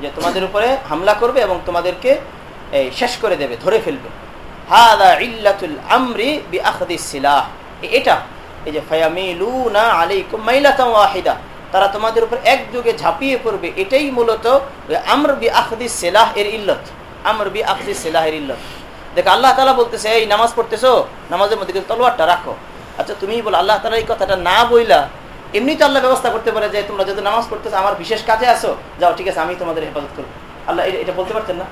যে তোমাদের উপরে হামলা করবে এবং তোমাদেরকে শেষ করে দেবে, ধরে ফেলবে। এটা। এই যে ওয়াহিদা। তারা তোমাদের উপর একযোগে ঝাঁপিয়ে পড়বে, এটাই মূলত আমর বি আখদি সেলাহ এর ইল্লত। আমর বি আখদি সেলাহ এর ইল্লত। দেখ, আল্লাহ তালা বলতেছে, এই, নামাজ পড়তেছো? নামাজের মধ্যে তলোয়ারটা রাখো। আচ্ছা তুমি বলো, আল্লাহ তালা এই কথাটা না বইলা এমনি তো আল্লাহ ব্যবস্থা করতে পারে যে তোমরা যেহেতু নামাজ পড়তেছো, আমার বিশেষ কাজে আসো। যাও, ঠিক আছে, আমি তোমাদের হেফাজত করব। আল্লাহ, এটা বলতে পারতেন না?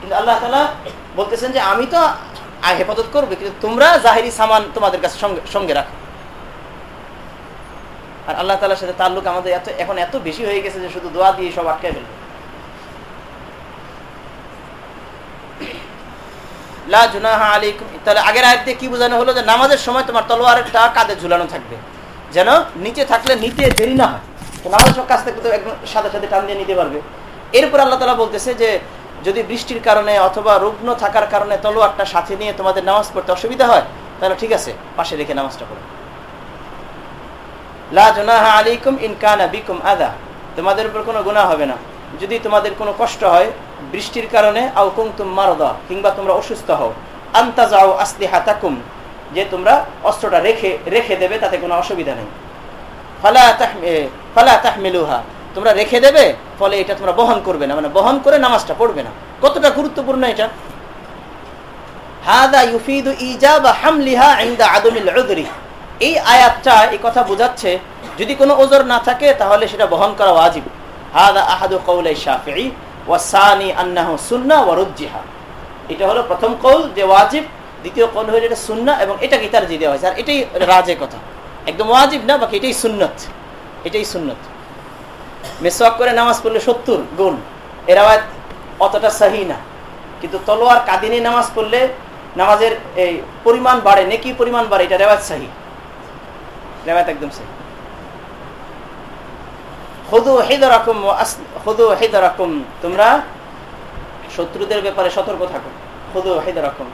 কিন্তু আল্লাহ তালা বলতেছেন যে, আমি তো হেফাজত করব, কিন্তু তোমরা জাহেরি সামান তোমাদের কাছে সঙ্গে রাখো। আর আল্লাহ তালার সাথে তাল্লুক আমাদের এত এখন এত বেশি হয়ে গেছে যে শুধু দোয়া দিয়ে সব আটকায় ফেলবে। তাহলে আগের আয়াত কি বোঝানো হলো? যে নামাজের সময় তোমার তলোয়ারটা কাঁধে ঝুলানো থাকবে। যেন নিচে থাকলে নিতে দেরি না হয়। নামাজের কাছ থেকে তো একদম সাথে সাথে টান দিয়ে নিতে পারবে। এরপর আল্লাহ তালা বলতেছে যে, যদি বৃষ্টির কারণে অথবা রুগ্ন থাকার কারণে তলোয়ারটা সাথে নিয়ে তোমাদের নামাজ পড়তে অসুবিধা হয়, তাহলে ঠিক আছে, পাশে রেখে নামাজটা পড়ো। তোমাদের উপর কোনো গুনাহ হবে না। যদি তোমাদের কোনো কষ্ট হয় বৃষ্টির কারণে মারদা, কিংবা তোমরা অসুস্থ হও আন্তাজাও আসলিহাতাকুম যে তোমরা অস্ত্রটা রেখে রেখে দেবে, তাতে কোনো অসুবিধা নেই। ফালা তাহমি, ফালা তাহমিলুহা। তোমরা রেখে দেবে, ফলে এটা তোমরা বহন করবে না। মানে বহন করে নামাজটা পড়বে না। কতটা গুরুত্বপূর্ণ এটা? হাদা ইউফিদু হামলিহা ইনদা আদমিল এই আয়াতটা, এই কথা বোঝাচ্ছে, যদি কোনো ওজর না থাকে, তাহলে সেটা বহন করা ওয়াজিব। হাদা আহাদু কৌলাই শাফিঈ, ওয়াসানি আন্নাহু সুন্নাহ ওয়া রুজ্জিহা। এটা হলো প্রথম কৌল যে ওয়াজিব দ্বিতীয় কৌল হলো এটা সুন্না এবং এটাকে তার দিয়ে দেওয়া হয়েছে। আর এটাই রাজে কথা। একদম ওয়াজিব না, বাকি এটাই সুন্নত। এটাই সুন্নত। মেসওয়াক করে নামাজ পড়লে সত্তর গুণ। এর অতটা সাহি না। কিন্তু তলোয়ার কাদিনী নামাজ পড়লে নামাজের এই পরিমাণ বাড়ে, নেকি পরিমাণ বাড়ে, এটা রেওয়াজ সাহি। রেওয়াজ একদম সাহি। হদু হেদরাকুম হদু হেদরাকুম। তোমরা শত্রুদের ব্যাপারে সতর্ক থাকো। হদু হেদরাকুম।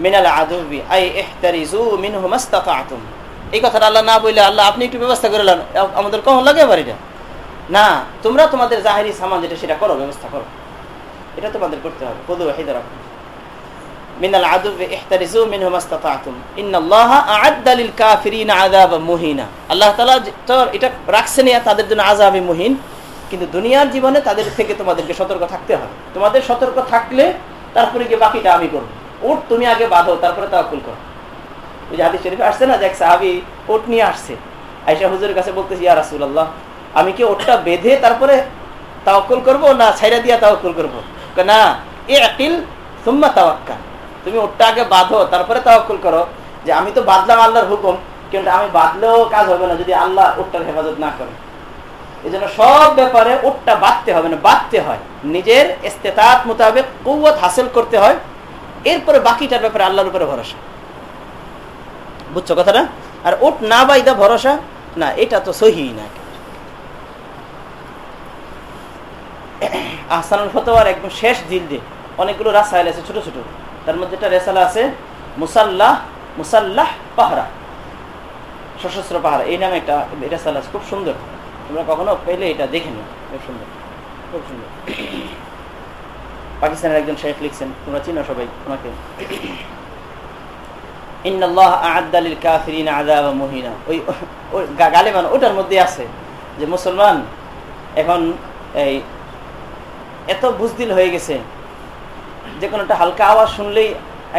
মিনাল আদুবি, আই মাস্তাতাতুম এই কথাটা আল্লাহ না বললে আল্লাহ আপনি একটু ব্যবস্থা করে আমাদের কখন লাগে এটা? না, তোমরা তোমাদের জাহেরি সামান যেটা, সেটা করো, ব্যবস্থা করো। এটা তোমাদের করতে হবে। মিনাল আদুবি ইন্নাল্লাহা কাফিরিনা মুহিনা। আল্লাহ তাআলা তো এটা রাখছেন তাদের জন্য আযাবে মুহিন। কিন্তু দুনিয়ার জীবনে তাদের থেকে তোমাদেরকে সতর্ক থাকতে হবে। তোমাদের সতর্ক থাকলে তারপরে গিয়ে বাকিটা আমি করব। উঠ, তুমি আগে বাঁধো, তারপরে তাওকুল করো। ওই যে হাদিস শরীফে আসছে না এক সাহাবি ওট নিয়ে আসছে। আয়সা হুজুরের কাছে বলতেছি, ইয়া রাসূলুল্লাহ, আমি কি ওটটা বেঁধে তারপরে তাওকুল করব না ছাইরা দিয়া তাওকুল করব? না এ আকিল সুম্মা তাওয়াক্কাল। তুমি ওটটা আগে বাঁধো, তারপরে তাওকুল করো। যে আমি তো বাঁধলাম আল্লাহর হুকুম, কিন্তু আমি বাঁধলেও কাজ হবে না যদি আল্লাহ ওটটার হেফাজত না করে। এই জন্য সব ব্যাপারে ওটটা বাঁধতে হবে না, বাঁধতে হয়। নিজের ইস্তেতাত মোতাবেক কৌয়ত হাসিল করতে হয় এরপরে বাকিটার ব্যাপারে আল্লাহর উপরে ভরসা। বুঝছ কথাটা? আর ওট না বাইদা ভরসা, না, এটা তো সহি না আহসানুল ফতোয়ার একদম শেষ জিলদে অনেকগুলো রাসাইল আছে ছোট ছোট। তার মধ্যে একটা রেসালা আছে, মুসাল্লাহ মুসাল্লাহ পাহারা, সশস্ত্র পাহারা। এই নামে একটা রেসালা আছে, খুব সুন্দর। তোমরা কখনো পেলে এটা দেখে নিও, খুব সুন্দর খুব সুন্দর। পাকিস্তানের একজন শেখ লিখছেন, তোমরা চিনো সবাই ওনাকে গালেবান ওটার মধ্যে আছে যে মুসলমান এখন এই এত বুঝদিল হয়ে গেছে, যে কোনো একটা হালকা আওয়াজ শুনলেই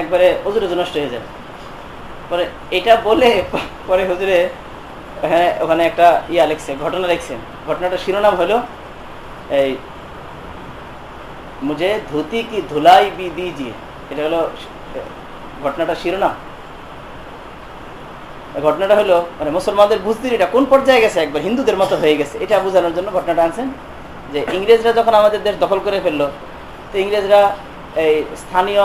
একবারে হুজুরে নষ্ট হয়ে যায়। পরে এটা বলে পরে হুজুরে হ্যাঁ ওখানে একটা ইয়া লিখছে, ঘটনা লিখছেন ঘটনাটা শিরোনাম হলো এই মুঝে ধুতি কি ধুলাই বি দিজিয়ে এটা হলো, ঘটনাটা শিরোনাম। ঘটনাটা হলো মানে মুসলমানদের বুঝদির এটা কোন পর্যায়ে গেছে একবার, হিন্দুদের মতো হয়ে গেছে। এটা বোঝানোর জন্য ঘটনাটা আনছেন যে ইংরেজরা যখন আমাদের দেশ দখল করে ফেলল, তো ইংরেজরা এই স্থানীয়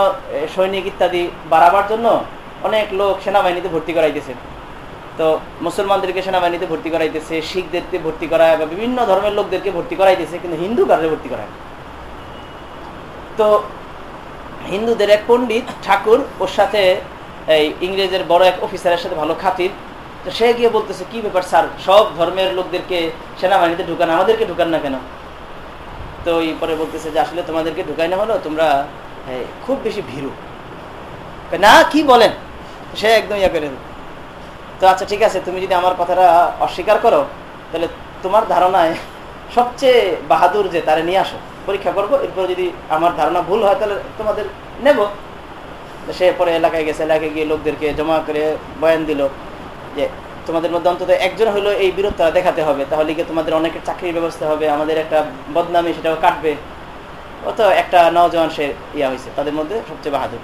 সৈনিক ইত্যাদি বাড়াবার জন্য অনেক লোক সেনাবাহিনীতে ভর্তি করাইতেছে। তো মুসলমানদেরকে সেনাবাহিনীতে ভর্তি করাইতেছে, শিখদেরকে ভর্তি করায় বা বিভিন্ন ধর্মের লোকদেরকে ভর্তি করাইতেছে, কিন্তু হিন্দু কারে ভর্তি করায় তো হিন্দুদের এক পণ্ডিত ঠাকুর, ওর সাথে এই ইংরেজের বড় এক অফিসারের সাথে ভালো খাতির। তো সে গিয়ে বলতেছে, কি ব্যাপার স্যার? সব ধর্মের লোকদেরকে সেনাবাহিনীতে ঢুকান, আমাদেরকে ঢুকান না কেন? তো এই পরে বলতেছে যে, আসলে তোমাদেরকে ঢুকাই না হলো তোমরা খুব বেশি ভীরু। না, কি বলেন? সে একদম ইয়া করে তো আচ্ছা ঠিক আছে, তুমি যদি আমার কথাটা অস্বীকার করো, তাহলে তোমার ধারণায় সবচেয়ে বাহাদুর যে, তারা নিয়ে আসো, পরীক্ষা করব, এরপর যদি আমার ধারণা ভুল হয়, তাহলে তোমাদের নেব। সে পরে এলাকায় গেছে, এলাকায় গিয়ে লোকদেরকে জমা করে বয়ান দিল যে, তোমাদের মধ্যে অন্তত একজন হলো এই বিরোধটা দেখাতে হবে, তাহলে গিয়ে তোমাদের অনেকের চাকরির ব্যবস্থা হবে, আমাদের একটা বদনামি সেটাও কাটবে। ও তো একটা নজওয়ান সে ইয়া হয়েছে তাদের মধ্যে সবচেয়ে বাহাদুর।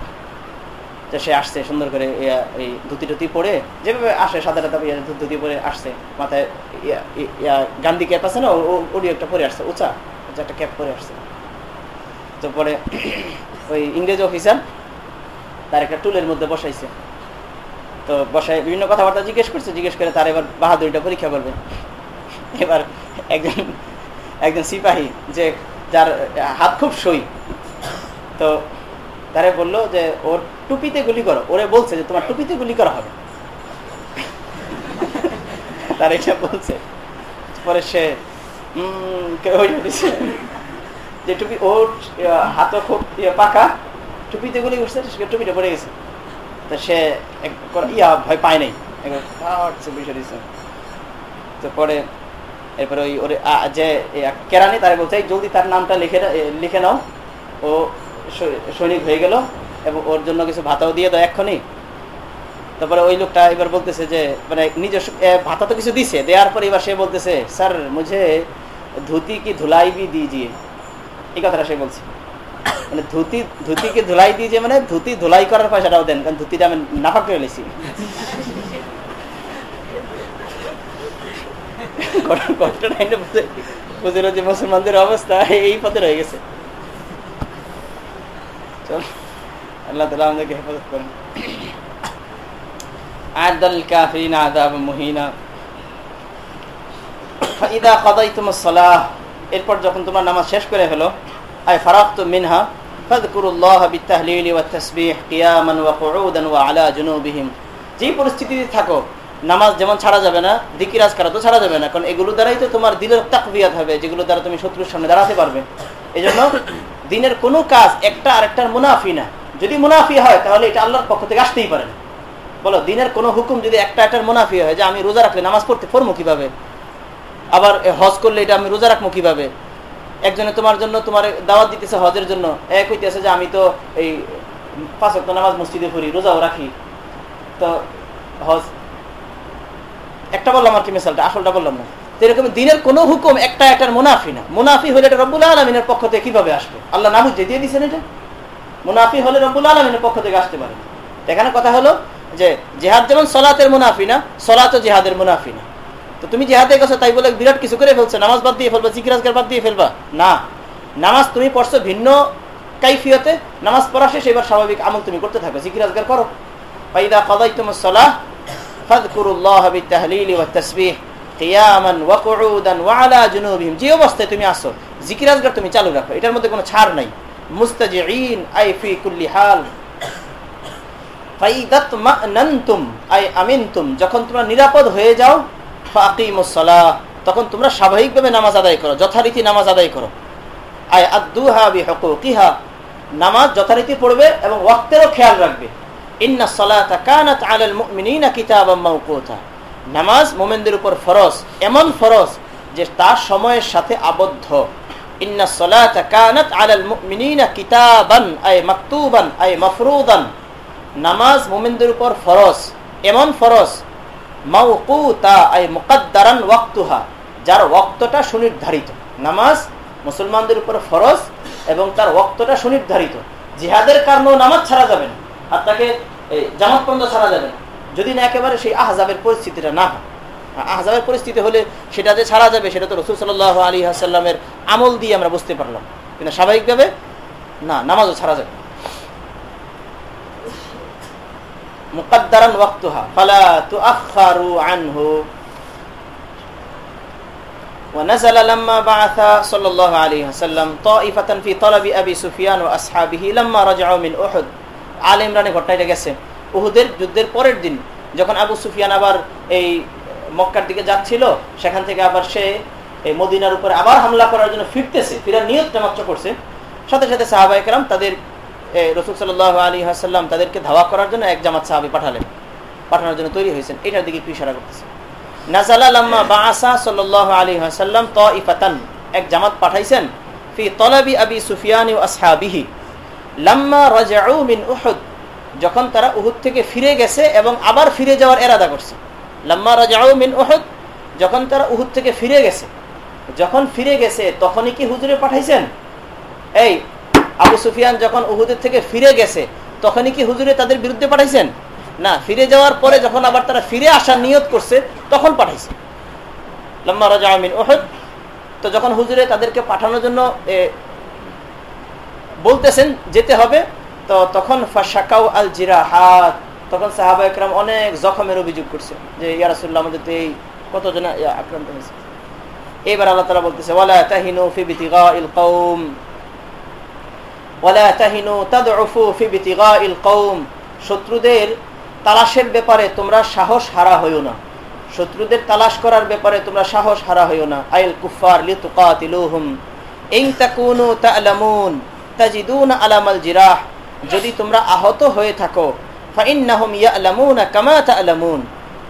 তো সে আসছে, সুন্দর করে এই ধুতি টুতি পরে, যেভাবে আসে সাদা টাদা ধুতি পরে আসছে, মাথায় গান্ধী ক্যাপ আছে না ওরই একটা পরে আসছে উঁচা একটা ক্যাপ পরে আসছে। তো পরে ওই ইংরেজ অফিসার তার একটা টুলের মধ্যে বসাইছে। তো বসায় বিভিন্ন কথাবার্তা জিজ্ঞেস করছে, জিজ্ঞেস করে তার এবার বাহাদুরিটা পরীক্ষা করবে। এবার একজন একজন সিপাহী যে যার হাত খুব সই, তো তারে বলল যে ওর টুপিতে গুলি করো। ওরে বলছে যে তোমার টুপিতে গুলি করা হবে। তার এটা বলছে, পরে সে। যে টুপি ওর হাতও খুব ইয়ে পাকা, টুপিতে গুলি করছে, সে টুপিটা পড়ে গেছে। তো সে ইয়া, ভয় পায় নাই। তো পরে, এরপরে ওই, ওরে যে কেরানি, তারা বলছে, "এই জলদি তার নামটা লিখে লিখে নাও। ও সৈনিক হয়ে গেল। এবং ওর জন্য কিছু ভাতাও দিয়ে দাও এক্ষুনি। তারপরে ওই লোকটা এবার বলতেছে যে মানে নিজস্ব ভাতা তো কিছু দিছে, দেওয়ার পরে এবার সে বলতেছে, স্যার, মুঝে ধুতি কি ধুলাই বি দিজিয়ে। এই কথাটা সে বলছে। মানে ধুতি ধুতি কি ধুলাই দিয়েছে মানে ধুতি ধুলাই করার পয়সাটাও দেন, কারণ ধুতিটা আমি নাফাক করে লেছি। মুসলমানদের অবস্থা, এই পথে রয়ে গেছে। চল। আল্লাহ তালা আমাদেরকে হেফাজত করেন। আদাল কাফিরিন আদাব ফাইদা কাদাইতুমুস সালাহ, এরপর যখন তোমরা নামাজ শেষ করে ফেলো, আই মিনহা, ফাযকুরুল্লাহ বিত্তাহলিল ওয়াত তাসবিহ কিয়ামান ওয়া কুউদান ওয়া আলা জুনুবিহিম। যেই পরিস্থিতিতে থাকো, নামাজ যেমন ছাড়া যাবে না, দিকির আজকারা তো ছাড়া যাবে না, কারণ এগুলো দ্বারাই তো তোমার দিলের তাকবিয়াত হবে, যেগুলো দ্বারা তুমি শত্রুর সামনে দাঁড়াতে পারবে। এই জন্য দিনের কোনো কাজ একটা আরেকটার মুনাফি না। যদি মুনাফি হয়, তাহলে এটা আল্লাহর পক্ষ থেকে আসতেই পারে না। বলো, দিনের কোনো হুকুম যদি একটা একটার মুনাফি হয়, যে আমি রোজা রাখলে নামাজ পড়তে পড়ব কীভাবে? আবার হজ করলে এটা আমি রোজা রাখব কীভাবে? একজনে তোমার জন্য তোমার দাওয়াত দিতেছে হজের জন্য এক হইতেছে যে আমি তো এই পাঁচ নামাজ মসজিদে পড়ি, রোজাও রাখি। তো হজ, একটা বললাম আর কি মিসালটা, আসলটা বললাম না। এরকম দিনের কোনো হুকুম একটা একটার মুনাফি না। মুনাফি হলে এটা রব্বুল আলমিনের পক্ষ থেকে কীভাবে আসবে? আল্লাহ না বুঝে দিয়ে দিচ্ছেন এটা। মুনাফি হলে রব্বুল আলমিনের পক্ষ থেকে আসতে পারে। এখানে কথা হলো যে, জেহাদ যেমন সলাতের মুনাফি না সলাত জেহাদের মুনাফি না। তো তুমি জেহাদে গেছো, তাই বলে বিরাট কিছু করে ফেলছো। নামাজ বাদ দিয়ে ফেলবা জিকিরাজগার বাদ দিয়ে ফেলবা। না। নামাজ তুমি পড়ছো ভিন্ন কাইফিয়তে, নামাজ পড়া শেষ, এবার স্বাভাবিক আমল তুমি করতে থাকো জিকিরাজগার করো। সালাহ বিত্তাহলিল ওয়াত তাসবিহ কিয়ামান ওয়া আলা যে অবস্থায় তুমি আসো জিকিরাজগার তুমি চালু রাখো। এটার মধ্যে কোনো ছাড় নাই। আই যখন তোমরা নিরাপদ হয়ে যাও তখন তোমরা স্বাভাবিকভাবে নামাজ আদায় করো, যথারীতি নামাজ আদায় করো। বিহুকুকিহা। নামাজ যথারীতি পড়বে এবং ওয়াক্তেরও খেয়াল রাখবে। কিতাবাম নামাজ মোমেনদের উপর ফরজ, এমন ফরজ যে তার সময়ের সাথে আবদ্ধ। ইন্না কিতাবান আই নামাজ মোমেনদের উপর ফরজ। এমন ফরজ ওয়াক্তুহা যার ওক্তটা সুনির্ধারিত। নামাজ মুসলমানদের উপর ফরজ এবং তার ওক্তটা সুনির্ধারিত। জিহাদের কারণেও নামাজ ছাড়া যাবে না। আর তাকে এই, জামাত ছাড়া যাবে না। যদি না একেবারে সেই আহজাবের পরিস্থিতিটা না হয়। আহজাবের পরিস্থিতি হলে সেটা যে ছাড়া যাবে সেটা তো রসুল সাল্লাহ আলী আসাল্লামের আমল দিয়ে আমরা বুঝতে পারলাম কিন্তু স্বাভাবিকভাবে না নামাজও ছাড়া যাবে না। مقدرا وقتها فلا تؤخر عنه ونزل لما بعث صلى الله عليه وسلم طائفة في طلب أبي سفيان وأصحابه لما رجعوا من أحد আল ইমরানে ঘটনাটা গেছে উহুদের যুদ্ধের পরের দিন যখন আবু সুফিয়ান আবার এই মক্কার দিকে যাচ্ছিল, সেখান থেকে আবার সে এই মদিনার উপরে আবার হামলা করার জন্য ফিরতেছে, ফিরার নিয়তটা মাত্র করছে। সাথে সাথে সাহাবাইকরাম তাদের রসুল সাল্লাহ আলী হাসাল্লাম তাদেরকে ধাওয়া করার জন্য এক জামাত সাহাবি পাঠালেন। পাঠানোর জন্য তৈরি হয়েছেন। এটার দিকে ইশারা করতেছে। বাআসা সাল্লাহ আলী ত ইফাতান এক জামাত পাঠাইছেন, ফি তলাবি আবি সুফিয়ান আসহাবিহি। লাম্মা রাজাউ মিন উহুদ। যখন তারা উহুদ থেকে ফিরে গেছে এবং আবার ফিরে যাওয়ার এরাদা করছে। লাম্মা রাজাউ মিন উহুদ, যখন তারা উহুদ থেকে ফিরে গেছে, যখন ফিরে গেছে, তখনই কি হুজুরে পাঠাইছেন? এই, আবু সুফিয়ান যখন উহুদের থেকে ফিরে গেছে, তখনই কি হুজুরে তাদের বিরুদ্ধে পাঠাইছেন? না, ফিরে যাওয়ার পরে যখন আবার তারা ফিরে আসার নিয়ত করছে, তখন পাঠাইছে। লম্বা রাজা আমিন ওহদ তো যখন হুজুরে তাদেরকে পাঠানোর জন্য বলতেছেন যেতে হবে, তো তখন ফাশাকাউ আল জিরাহাত তখন সাহাবা একরাম অনেক জখমের অভিযোগ করছে যে ইয়ারাসুল্লাহ আমাদের তো এই কতজন আক্রান্ত হয়েছে? এবার আল্লাহ তালা বলতেছে, ওয়ালা তাহিনু ফি ওয়ালা তাহিনু শত্রুদের তালাশের ব্যাপারে তোমরা সাহস হারা হইও না। শত্রুদের তালাশ করার ব্যাপারে তোমরা সাহস হারা হইও না। আইল কুফার লিতুকাতিলুহুম, ইন তাকুনু তা'লামুন, তাজিদুনা আলামাল জিরাহ, যদি তোমরা আহত হয়ে থাকো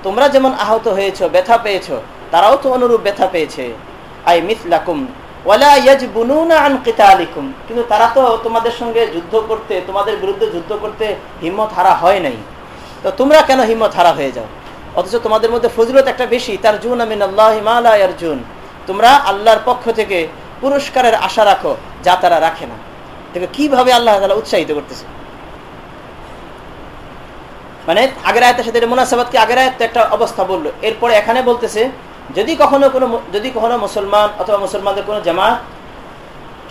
তোমরা যেমন আহত হয়েছো, ব্যথা পেয়েছ, তারাও তো অনুরূপ ব্যথা পেয়েছে। আই কিন্তু তারা তো তোমাদের সঙ্গে যুদ্ধ করতে, তোমাদের বিরুদ্ধে যুদ্ধ করতে হিম্মত হারা হয় নাই। তো তোমরা কেন হিম্মত হারা হয়ে যাও? অথচ তোমাদের মধ্যে ফজিলত একটা বেশি তার জুন আমিন আল্লাহ হিমালয় অর্জুন তোমরা আল্লাহর পক্ষ থেকে পুরস্কারের আশা রাখো, যা তারা রাখে না। দেখো, কীভাবে আল্লাহ তালা উৎসাহিত করতেছে। মানে আগের আয়তের সাথে মোনাসাবাদকে আগের আয়ত্ত একটা অবস্থা বলল। এরপরে এখানে বলতেছে, যদি কখনো কোনো যদি কখনো মুসলমান অথবা মুসলমানদের কোনো জামাত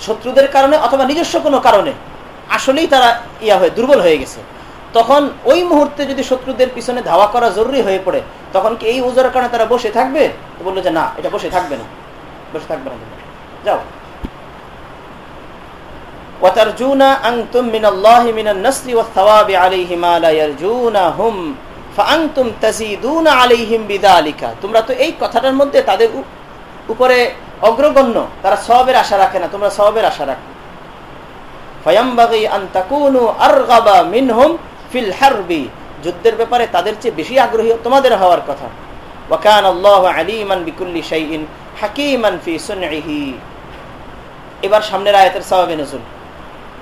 শত্রুদের কারণে অথবা নিজস্ব কোনো কারণে আসলেই তারা ইয়া হয়ে, দুর্বল হয়ে গেছে, তখন ওই মুহূর্তে যদি শত্রুদের পিছনে ধাওয়া করা জরুরি হয়ে পড়ে, তখন কি এই উজোর কারণে তারা বসে থাকবে? বলল যে না, এটা বসে থাকবে না। বসে থাকবে না। যাও। وترجون أنتم من الله من النصر والثواب عليه ما لا يرجونهم فأنتم تزيدون عليهم بذلك তোমরা তো এই কথাটার মধ্যে তাদের উপরে অগ্রগণ্য তারা সবের আশা রাখে না তোমরা সবের আশা রাখো فينبغي أن تكونوا أرغب منهم في الحرب যুদ্ধের ব্যাপারে তাদের চেয়ে বেশি আগ্রহী তোমাদের হওয়ার কথা وكان الله عليما بكل شيء حكيما في صنعه এবার সামনের আয়াতের সওয়াবে নজুল সুরি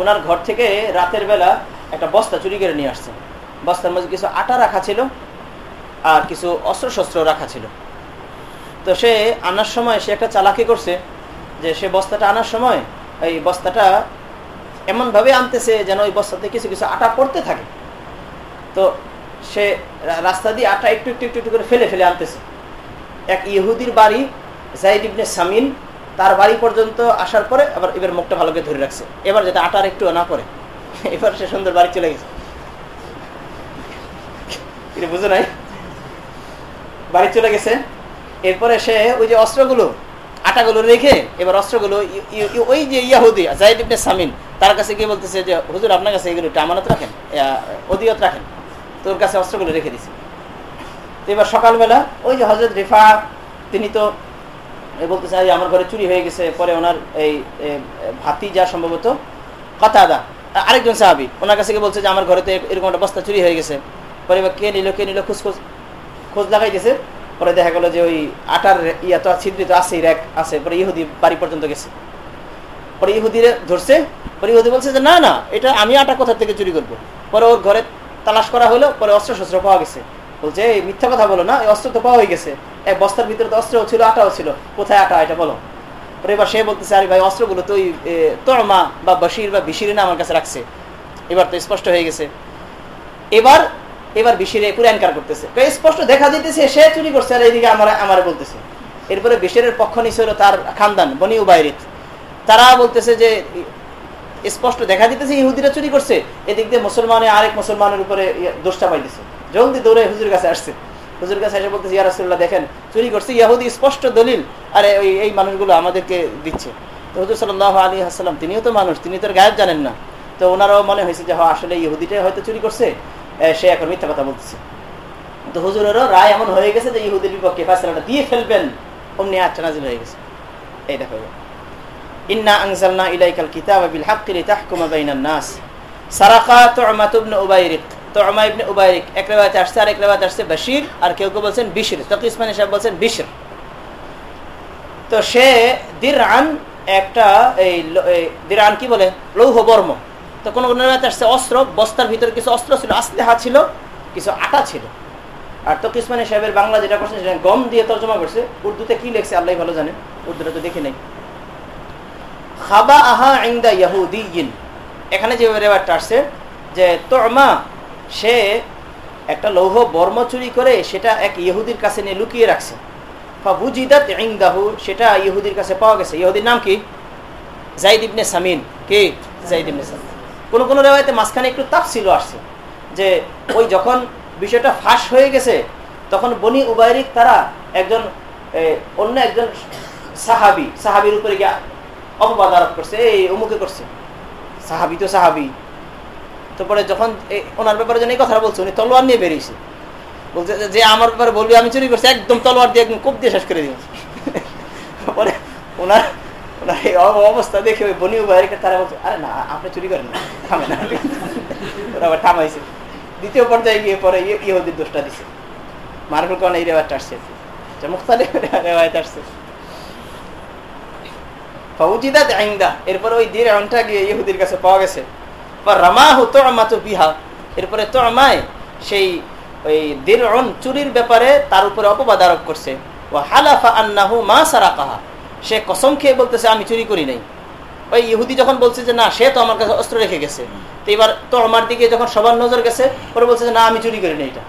ওনার ঘর থেকে রাতের বেলা একটা বস্তা চুরি করে নিয়ে আসছে। বস্তার মধ্যে কিছু আটা রাখা ছিল আর কিছু অস্ত্র শস্ত্র রাখা ছিল। তো সে আনার সময় সে একটা চালাকি করছে যে সে বস্তাটা আনার সময় এই বস্তাটা এমনভাবে আনতেছে যেন ওই বস্তাতে কিছু কিছু আটা পড়তে থাকে। তো সে রাস্তা দিয়ে আটা একটু একটু একটু একটু করে ফেলে ফেলে আনতেছে। এক ইহুদির বাড়ি জাইদ ইবনে সামিন তার বাড়ি পর্যন্ত আসার পরে আবার এবার মুখটা ভালো করে ধরে রাখছে। এবার যাতে আটার একটু না পড়ে। এবার সে সুন্দর বাড়ি চলে গেছে। বুঝে নাই? বাড়ি চলে গেছে। এরপরে সে ওই যে অস্ত্রগুলো, আটাগুলো রেখে এবার অস্ত্রগুলো ওই যে ইয়াহুদি জাহিদ ইবনে সামিন, তার কাছে গিয়ে বলতেছে যে, হুজুর, আপনার কাছে এগুলো আমানত রাখেন অদিয়ত রাখেন। তোর কাছে অস্ত্রগুলো রেখে দিছে। এবার সকালবেলা ওই যে হজরত রিফা, তিনি তো বলতেছে আমার ঘরে চুরি হয়ে গেছে। পরে ওনার এই ভাতি যা সম্ভবত কাতাদা, আরেকজন সাহাবি, ওনার কাছে বলছে যে, আমার ঘরে তো এরকম একটা বস্তা চুরি হয়ে গেছে। পরে কে নিল কে নিল, খোঁজ খোঁজ খোঁজ লাগাইতেছে। পরে দেখা গেল যে ওই আটার ইয়া তো ছিদ্রিত আছে, র্যাক আছে। পরে ইহুদি বাড়ি পর্যন্ত গেছে। পরে ইহুদিরে ধরছে, পরে ইহুদি বলছে যে, না না, এটা আমি আটা কোথা থেকে চুরি করব? পরে ওর ঘরে তালাশ করা হলো, পরে অস্ত্র শস্ত্র পাওয়া গেছে। বলছে এই মিথ্যা কথা বলো না, এই অস্ত্র তো পাওয়া হয়ে গেছে। এক বস্তার ভিতরে তো অস্ত্রও ছিল, আটাও ছিল। কোথায় আটা এটা বলো? এবার সে বলতেছে, আরে ভাই, অস্ত্রগুলো তো ওই তরমা বা বশির বা বিশির না আমার কাছে রাখছে। এবার তো স্পষ্ট হয়ে গেছে। এবার এবার বিশিরে পুরো এনকার করতেছে। স্পষ্ট দেখা দিতেছে, সে চুরি করছে আর এইদিকে আমার আমার বলতেছে। এরপরে বিশিরের পক্ষ নিছে হলো তার খানদান, বনি উবাইরিত। তারা বলতেছে যে, স্পষ্ট দেখা দিতেছে, ইহুদিরা চুরি করছে। এদিক দিয়ে মুসলমানের আরেক মুসলমানের উপরে দোষটা পাইতেছে জলদি দৌড়ে হুজুর কাছে আসছে। হুজুর কাছে এসে বলতেছে ইয়ারাসুল্লাহ দেখেন, চুরি করছে। ইয়াহুদি স্পষ্ট দলিল। আরে, ওই, এই মানুষগুলো আমাদেরকে দিচ্ছে। তো হুজুর সাল্লাহ আলী আসসালাম তিনিও তো মানুষ, তিনি তো গায়েব জানেন না। তো ওনারাও মনে হয়েছে যে হ্যাঁ আসলে ইহুদিটাই হয়তো চুরি করছে সে এখন মিথ্যা কথা বলতেছে। তো হুজুরেরও রায় এমন হয়ে গেছে যে, ইহুদির বিপক্ষে ফাইসলাটা দিয়ে ফেলবেন, অমনি আচ্ছা নাজিল হয়ে গেছে। এই দেখো ইন্না আনজালনা ইলাইকাল কিতাব বিল হাক্কি বাইনান নাস। সারাকা তু'মাত ইবনে উবাইরিক উবাইরিক, এক রিওয়ায়াতে আসছে আর এক রিওয়ায়াতে আসছে আর কেউ কেউ বলছেন বিশর। সাহেব বলছেন বিশর। তো সে দিরআন একটা এই দিরআন কি বলে? লৌহ বর্ম। তো কোনো কোনো আসছে অস্ত্র, বস্তার ভিতরে কিছু অস্ত্র ছিল আসলেহা ছিল, কিছু আটা ছিল। আর তো সাহেবের বাংলা যেটা করছে সেটা গম দিয়ে তর্জমা করছে, উর্দুতে কি লেখছে আল্লাহ ভালো জানে, উর্দুটা তো দেখি নাই। খাবা আহা ইন্দা ইয়াহুদিন এখানে যে রেওয়ারটা আসছে, যে তোমা সে একটা লৌহ বর্ম চুরি করে সেটা এক ইহুদির কাছে নিয়ে লুকিয়ে রাখছে। সেটা ইহুদির কাছে পাওয়া গেছে। ইহুদির নাম কি? জাইদ ইবনে সামিন। কে? জাইদ ইবনে সামিন। কোন কোন রেওয়ায়তে মাঝখানে একটু তাফসিল আসছে, যে ওই যখন বিষয়টা ফাঁস হয়ে গেছে, তখন বনি উবায়রিক তারা একজন অন্য একজন সাহাবি, সাহাবির উপরে গিয়ে অপবাদ আরোপ করছে, এই, অমুকে করছে? সাহাবি তো সাহাবি। তারপরে যখন ওনার ব্যাপারে যেন এই কথা বলছে, উনি তলোয়ার নিয়ে বেরিয়েছে। বলছে যে আমার ব্যাপারে বলবি, আমি চুরি করছি, একদম তলোয়ার দিয়ে একদম কোপ দিয়ে শেষ করে দিয়েছে। পরে ওনার ওনার এই অবস্থা দেখে ওই বনি উবায়রিকে তারা বলছে, আরে না, আপনি চুরি করেন না থামে না ওরা আবার থামাইছে। দ্বিতীয় পর্যায়ে গিয়ে পরে ইহুদির দোষটা দিছে। মারফুল কারণ এই রেওয়াজটা আসছে। মুখতালিফ রেওয়ায়ত আসছে। ফৌজিদাত আইন্দা, এরপরে ওই দিয়ে অনটা গিয়ে ইহুদির কাছে পাওয়া গেছে। রামাহু তোমাতু বিহা। এরপরে তোমায় সেই ওই দির চুরির ব্যাপারে তার উপরে অপবাদ আরোপ করছে। ও হালাফা আন্নাহু মা সারা কাহা সে কসম খেয়ে বলতেছে, আমি চুরি করি নাই। ওই ইহুদি যখন বলছে যে, না, সে তো আমার কাছে অস্ত্র রেখে গেছে। তো এবার তো আমার দিকে যখন সবার নজর গেছে পরে বলছে যে, না, আমি চুরি করি না এটা।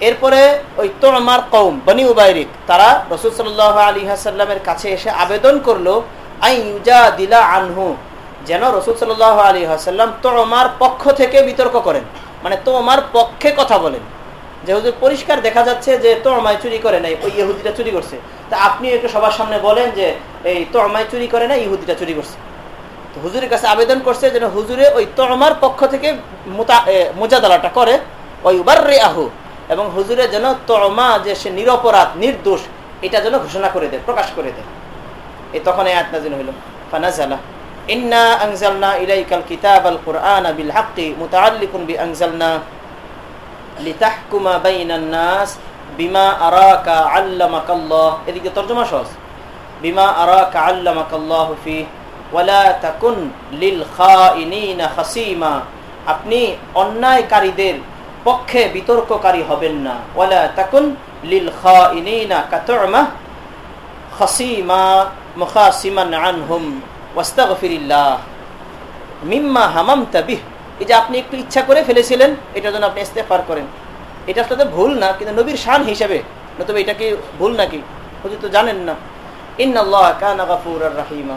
এরপরে ওই তোমার কৌম বনি উবাইরিক তারা রসুল সাল্লাহ আলী হাসাল্লামের কাছে এসে আবেদন করল, আই ইউজা দিলা আনহু যেন রসুল সাল্লাহ আলী হাসাল্লাম তোমার পক্ষ থেকে বিতর্ক করেন। মানে তোমার পক্ষে কথা বলেন। যে হুজুর পরিষ্কার দেখা যাচ্ছে যে তোমায় চুরি করে নাই, ওই ইহুদিটা চুরি করছে। তা আপনি একটু সবার সামনে বলেন যে, এই তোমায় চুরি করে না ইহুদিটা চুরি করছে? তো হুজুরের কাছে আবেদন করছে যেন হুজুরে ওই তোমার পক্ষ থেকে মোজাদালাটা করে ওই উবার রে আহু এবং হুজুরে যেন তমা যে সে নিরপরাধ, নির্দোষ, এটা যেন ঘোষণা করে দেয়, প্রকাশ করে দেয়। এই তখন এই আয়াত নাজিল হইল। ফানাজালা ইন্না আনজালনা ইলাইকাল কিতাব আল কুরআন বিল হাক্কি মুতাআল্লিকুন বি লিতাহকুমা বাইনান নাস বিমা আরাকা এদিকে তরজমা সহজ। বিমা আরাকা আল্লামাকাল্লাহু ফি ওয়ালা তাকুন লিল খাইনিনা খাসিমা। আপনি অন্যায়কারীদের পক্ষে বিতর্ককারী হবেন না। ওয়ালা তাকুন লিল খাইনিনা কাতুমা খাসিমা মুখাসিমান আনহুম ওয়াস্তাগফিরিল্লাহ। মিম্মা হামামতা বিহ। এই যে আপনি একটু ইচ্ছা করে ফেলেছিলেন, এটার জন্য আপনি ইস্তেফার করেন। এটা আসলে ভুল না, কিন্তু নবীর শান হিসেবে। নতুবা এটা কি ভুল নাকি? হুজুর তো জানেন না। ইন্নাল্লাহ কানা গাফুরার রাহিমা।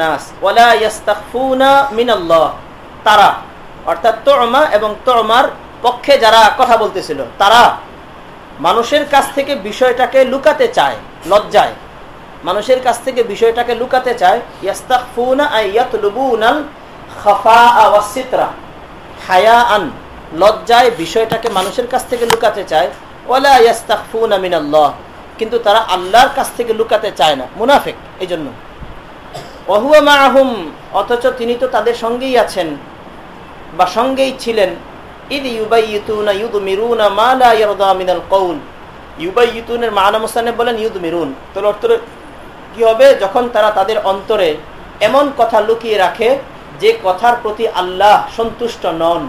নাস তারা, অর্থাৎ এবং তোমার পক্ষে যারা কথা বলতেছিল, তারা মানুষের কাছ থেকে বিষয়টাকে লুকাতে চায়, লজ্জায়। মানুষের কাছ থেকে বিষয়টাকে লুকাতে চায় আইয়াতলুবুনাল খাফা হায়া আন লজ্জায় বিষয়টাকে মানুষের কাছ থেকে লুকাতে চায়, ওয়ালা ইয়াস্তাখফুনা মিনাল্লাহ। কিন্তু তারা আল্লাহর কাছ থেকে লুকাতে চায় না, মুনাফেক এই জন্য অহুয়া মাহুম অথচ তিনি তো তাদের সঙ্গেই আছেন, বা সঙ্গেই ছিলেন। ইদ ইউবাইতুনা ইউদ মিরুনা মালা কৌল ইউবাইতুনের মানা মুসানে বলেন ইউদ মিরুন তোর অর্থ কি হবে? যখন তারা তাদের অন্তরে এমন কথা লুকিয়ে রাখে যে কথার প্রতি আল্লাহ সন্তুষ্ট নন।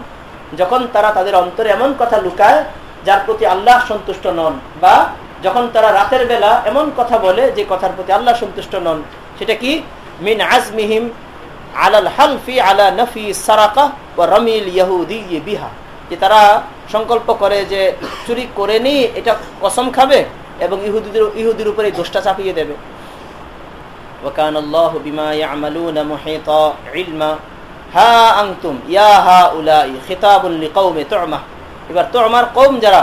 যখন তারা তাদের অন্তরে এমন কথা লুকায় যার প্রতি আল্লাহ সন্তুষ্ট নন, বা যখন তারা রাতের বেলা এমন কথা বলে যে কথার প্রতি আল্লাহ সন্তুষ্ট নন সেটা কি মিন আজমিহিম আলাল হালফি আলা নফি সারাকা ও রমিল ইয়াহুদি বিহা যে তারা সংকল্প করে যে চুরি করে নি এটা কসম খাবে এবং ইহুদিদের ইহুদির উপরে দোষটা চাপিয়ে দেবে وكان الله بما يعملون محيطا علما ها أنتم يا هؤلاء خطاب لقوم تعمه এবার তোমার কৌম যারা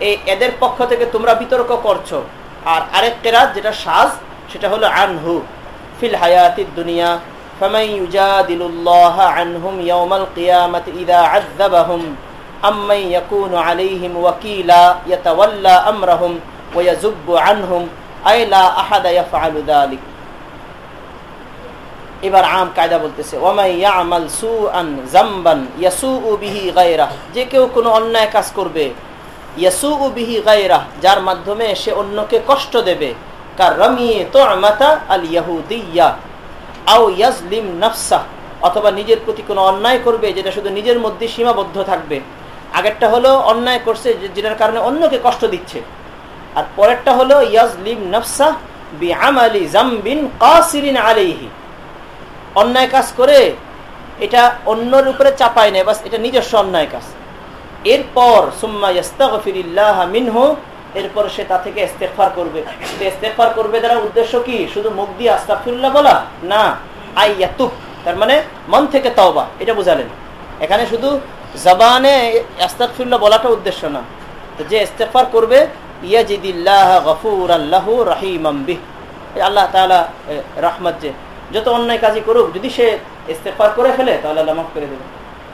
এই এদের পক্ষ থেকে তোমরা বিতর্ক করছো আর আরেক কেরাত যেটা সাজ সেটা হলো আনহু ফিল হায়াতি দুনিয়া فمن يجادل الله عنهم يوم القيامة إذا عذبهم أمن يكون عليهم وكيلا يتولى أمرهم ويزب عنهم أي لا أحد يفعل ذلك এবার আম কায়দা বলতেছে ওমাই ইয়ামাল সুআন জামবান ইয়াসুউ বিহি গায়রাহ যে কেউ কোনো অন্যায় কাজ করবে ইয়াসুউ বিহি যার মাধ্যমে সে অন্যকে কষ্ট দেবে। ইয়াহুদিয়া আও অথবা নিজের প্রতি কোনো অন্যায় করবে যেটা শুধু নিজের মধ্যে সীমাবদ্ধ থাকবে। আগেরটা হলো অন্যায় করছে যেটার কারণে অন্যকে কষ্ট দিচ্ছে। আর পরেরটা হলো ইয়াজলিম নফসা বি আমালি জামবিন কাসিরিন আলাইহি। অন্যায় কাজ করে এটা অন্যর উপরে চাপায় নেয়, বাস এটা নিজস্ব অন্যায় কাজ। এরপর, সুম্মা ইয়াস্তাগফিরিল্লাহ মিনহু, এরপর সে তা থেকে ইস্তেগফার করবে। ইস্তেগফার করবে দ্বারা উদ্দেশ্য কি? শুধু মুখ দিয়ে আস্তাগফিরুল্লাহ বলা? না। আইয়াতুব তার মানে মন থেকে তওবা। এটা বুঝালেন। এখানে শুধু জবানে আস্তাগফিরুল্লাহ বলাটা উদ্দেশ্য না। তো যে ইস্তেগফার করবে, ইয়াজিদিল্লাহ গফুরান লাহু রাহিমাম বিহ। আল্লাহ তাআলা রহমত যে। যত অন্যায় কাজই করুক, যদি সে ইস্তেফার করে ফেলে, তাহলে আল্লাহ মাফ করে দেবে